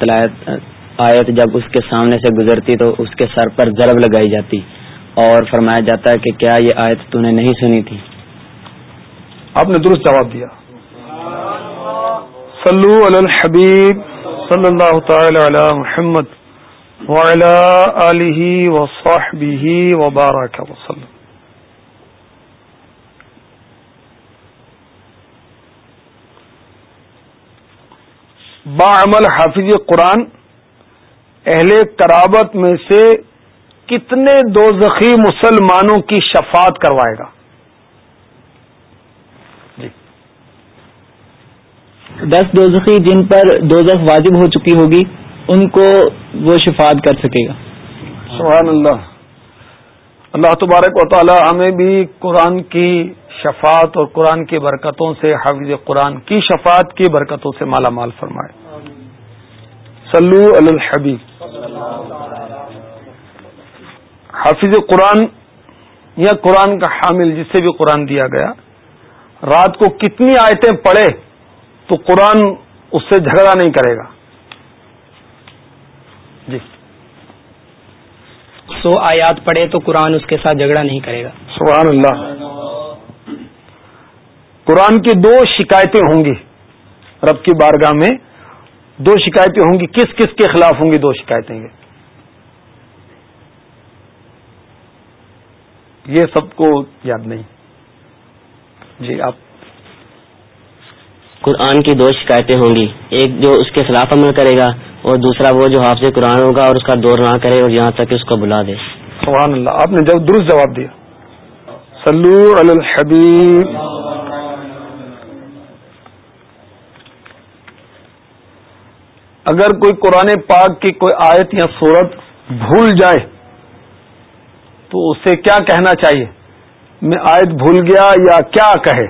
آیت جب اس کے سامنے سے گزرتی تو اس کے سر پر ضرب لگائی جاتی اور فرمایا جاتا ہے کہ کیا یہ آیت تو نے نہیں سنی تھی؟ آپ نے درست جواب دیا۔ صلو علی الحبیب صلی اللہ تعالی علی محمد وعلی آلہ وصحبہ وبارک وسلم باعمل حافظ قرآن اہل کرابت میں سے کتنے دو زخی مسلمانوں کی شفاعت کروائے گا؟ جی۔ دس دو زخی جن پر دو واجب ہو چکی ہوگی ان کو وہ شفاعت کر سکے گا۔ سبحان اللہ۔ اللہ تبارک و تعالی ہمیں بھی قرآن کی شفاعت اور قرآن کی برکتوں سے حافظ قرآن کی شفاعت کی برکتوں سے مالا مال فرمائے۔ سلو الحبیب۔ حافظ قرآن یا قرآن کا حامل جسے بھی قرآن دیا گیا رات کو کتنی آیتیں پڑھے تو قرآن اس سے جھگڑا نہیں کرے گا۔ جی۔ سو آیات پڑھے تو قرآن اس کے ساتھ جھگڑا نہیں کرے گا۔ سبحان اللہ۔ قرآن کی دو شکایتیں ہوں گی۔ رب کی بارگاہ میں دو شکایتیں ہوں گی۔ کس کس کے خلاف ہوں گی دو شکایتیں یہ سب کو یاد نہیں۔ جی آپ۔ قرآن کی دو شکایتیں ہوں گی۔ ایک جو اس کے خلاف عمل کرے گا اور دوسرا وہ جو حافظ قرآن ہوگا اور اس کا دور نہ کرے اور یہاں تک اس کو بلا دے۔ سبحان اللہ آپ نے جب درست جواب دیا۔ سلو الحبیب۔ اگر کوئی قرآن پاک کی کوئی آیت یا صورت بھول جائے تو اسے کیا کہنا چاہیے؟ میں آیت بھول گیا یا کیا کہے؟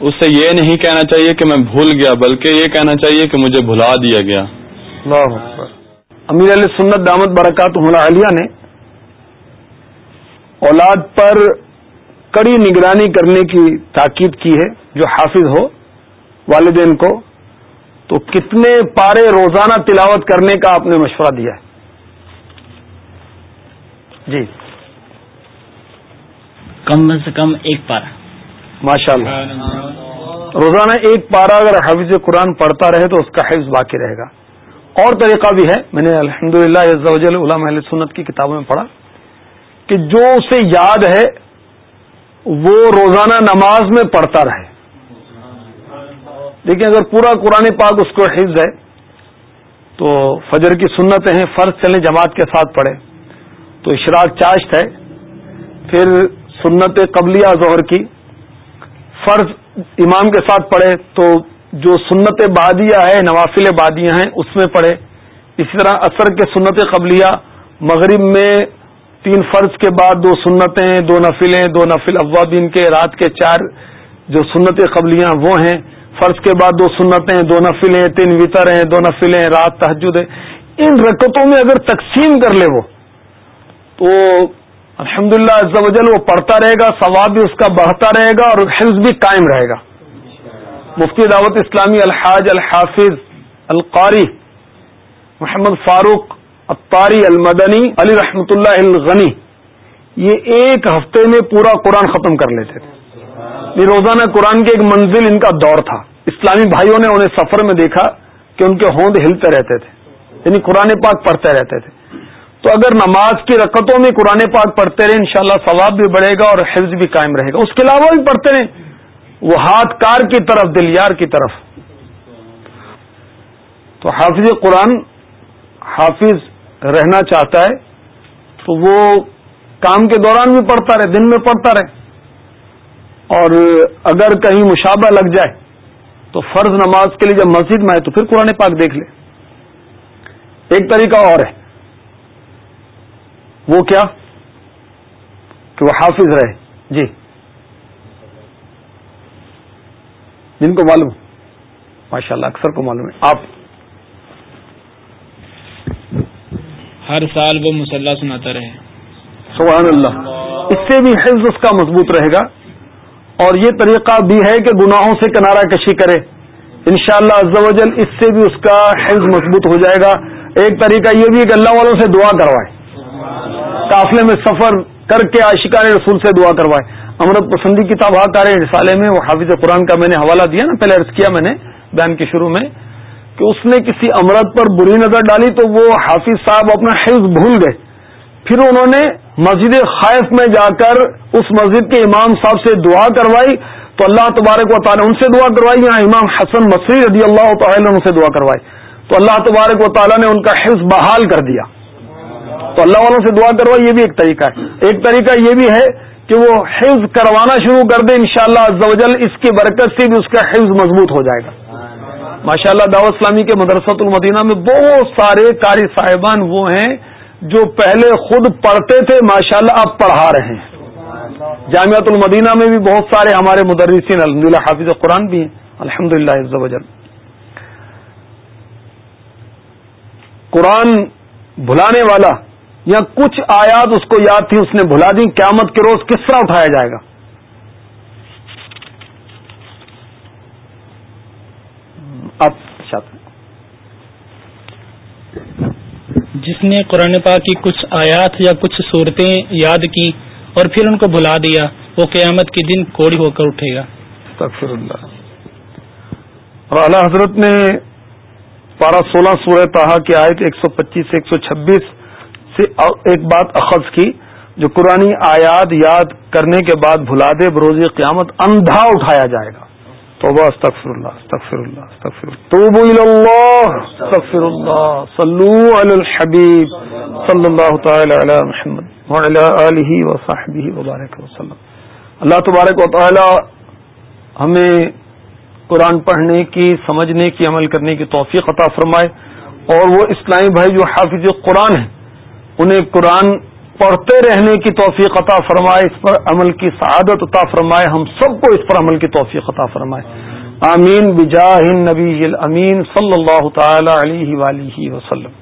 اس سے یہ نہیں کہنا چاہیے کہ میں بھول گیا بلکہ یہ کہنا چاہیے کہ مجھے بھلا دیا گیا۔ امیر علیہ سنت دامت برکات علیہ نے اولاد پر کڑی نگرانی کرنے کی تاکید کی ہے جو حافظ ہو۔ والدین کو تو کتنے پارے روزانہ تلاوت کرنے کا آپ نے مشورہ دیا ہے؟ جی۔ کم سے کم ایک پارا ماشاء اللہ روزانہ ایک پارا اگر حفظ قرآن پڑھتا رہے تو اس کا حفظ باقی رہے گا۔ اور طریقہ بھی ہے۔ میں نے الحمد للہ علام اہل سنت کی کتابوں میں پڑھا کہ جو اسے یاد ہے وہ روزانہ نماز میں پڑھتا رہے۔ لیکن اگر پورا قرآن پاک اس کو حفظ ہے، تو فجر کی سنتیں ہیں، فرض چلیں جماعت کے ساتھ پڑھے تو اشراق چاشت ہے، پھر سنت قبلیہ ظہر کی۔ فرض امام کے ساتھ پڑھے تو جو سنت بادیہ ہے، نوافل بادیاں ہیں، اس میں پڑھے اسی طرح اثر کے سنت قبلیہ، مغرب میں تین فرض کے بعد دو سنتیں، دو نفلیں، دو نفل اوابین کے، رات کے چار جو سنت قبلیاں وہ ہیں۔ فرض کے بعد دو سنتیں، دو نفلیں، تین وطر ہیں، دو نفلیں، رات تحجد ہے ان رکتوں میں اگر تقسیم کر لے وہ، تو الحمد للہ وہ پڑھتا رہے گا، ثواب بھی اس کا بڑھتا رہے گا اور حفظ بھی قائم رہے گا۔ مفتی دعوت اسلامی الحاج الحافظ القاری محمد فاروق اطاری المدنی علی رحمت اللہ الغنی، یہ ایک ہفتے میں پورا قرآن ختم کر لیتے تھے۔ یہ روزانہ قرآن کی ایک منزل ان کا دور تھا۔ اسلامی بھائیوں نے انہیں سفر میں دیکھا کہ ان کے ہوند ہلتے رہتے تھے یعنی قرآن پاک پڑھتے رہتے تھے۔ تو اگر نماز کی رکتوں میں قرآن پاک پڑھتے رہے، انشاءاللہ ثواب بھی بڑھے گا اور حفظ بھی قائم رہے گا۔ اس کے علاوہ بھی پڑھتے رہے۔ وہ ہاتھ کار کی طرف دلیار کی طرف۔ تو حافظ قرآن حافظ رہنا چاہتا ہے، تو وہ کام کے دوران بھی پڑھتا رہے، دن میں پڑھتا رہے۔ اور اگر کہیں مشابہ لگ جائے تو فرض نماز کے لیے جب مسجد میں آئے تو پھر قرآن پاک دیکھ لے۔ ایک طریقہ اور ہے۔ وہ کیا؟ کہ وہ حافظ رہے۔ جی۔ جن کو معلوم۔ ماشاء اللہ اکثر کو معلوم ہے۔ آپ۔ ہر سال وہ مسلح سناتا رہے۔ سبحان اللہ۔ اس سے بھی حفظ اس کا مضبوط رہے گا۔ اور یہ طریقہ بھی ہے کہ گناہوں سے کنارہ کشی کرے۔ انشاءاللہ شاء اللہ اس سے بھی اس کا حفظ مضبوط ہو جائے گا۔ ایک طریقہ یہ بھی کہ اللہ والوں سے دعا کروائے۔ قافلے میں سفر کر کے عاشقان رسول سے دعا کروائے۔ امرت پسندی کتاب کار رسالے میں وہ حافظ قرآن کا میں نے حوالہ دیا نا، پہلے عرض کیا میں نے بیان کے شروع میں کہ اس نے کسی امرت پر بری نظر ڈالی تو وہ حافظ صاحب اپنا حفظ بھول گئے۔ پھر انہوں نے مسجد خائف میں جا کر اس مسجد کے امام صاحب سے دعا کروائی۔ تو اللہ تبارک و تعالیٰ ان سے دعا کروائی، یہاں امام حسن مصری رضی اللہ تعالیٰ ان سے دعا کروائی۔ تو اللہ تبارک و تعالیٰ نے ان کا حفظ بحال کر دیا۔ تو اللہ والوں سے دعا کروائی، یہ بھی ایک طریقہ ہے۔ ایک طریقہ یہ بھی ہے کہ وہ حفظ کروانا شروع کر دے انشاءاللہ شاء اللہ اس کی برکت سے بھی اس کا حفظ مضبوط ہو جائے گا۔ ماشاء اللہ دعوت اسلامی کے مدرسۃ المدینہ میں بہت سارے قاری صاحبان وہ ہیں جو پہلے خود پڑھتے تھے ماشاء اللہ اب پڑھا رہے ہیں۔ جامعت المدینہ میں بھی بہت سارے ہمارے مدرسین الحمد للہ حافظ قرآن بھی ہیں۔ الحمد للہ قرآن بھلانے والا یا کچھ آیات اس کو یاد تھی، اس نے بھلا دی۔ قیامت کے روز کس طرح اٹھایا جائے گا؟ جس نے قرآن پاک کی کچھ آیات یا کچھ صورتیں یاد کی اور پھر ان کو بھلا دیا، وہ قیامت کے دن کوڑی ہو کر اٹھے گا۔ اللہ۔ اور اعلی حضرت نے پارہ سولہ سورہ تاہا کی آیت ایک سو پچیس سے ایک سو چھبیس سے ایک بات اخذ کی، جو قرآن آیات یاد کرنے کے بعد بھلا دے، بروز قیامت اندھا اٹھایا جائے گا۔ توبہ، استغفر اللہ استغفر اللہ استغفر اللہ۔ توبو اللہ، استغفر اللہ۔ صلو علی الحبیب صلی اللہ تعالی علی محمد وعلی آلہ وصحبہ وبارک وسلم۔ اللہ تبارک و تعالی ہمیں قرآن پڑھنے کی، سمجھنے کی، عمل کرنے کی توفیق عطا فرمائے۔ اور وہ اسلامی بھائی جو حافظ قرآن ہیں، انہیں قرآن پڑھتے رہنے کی توفیق عطا فرمائے، اس پر عمل کی سعادت عطا فرمائے، ہم سب کو اس پر عمل کی توفیق عطا فرمائے۔ آمین، بجاہ نبی امین صلی اللہ تعالی علیہ وآلہ وسلم۔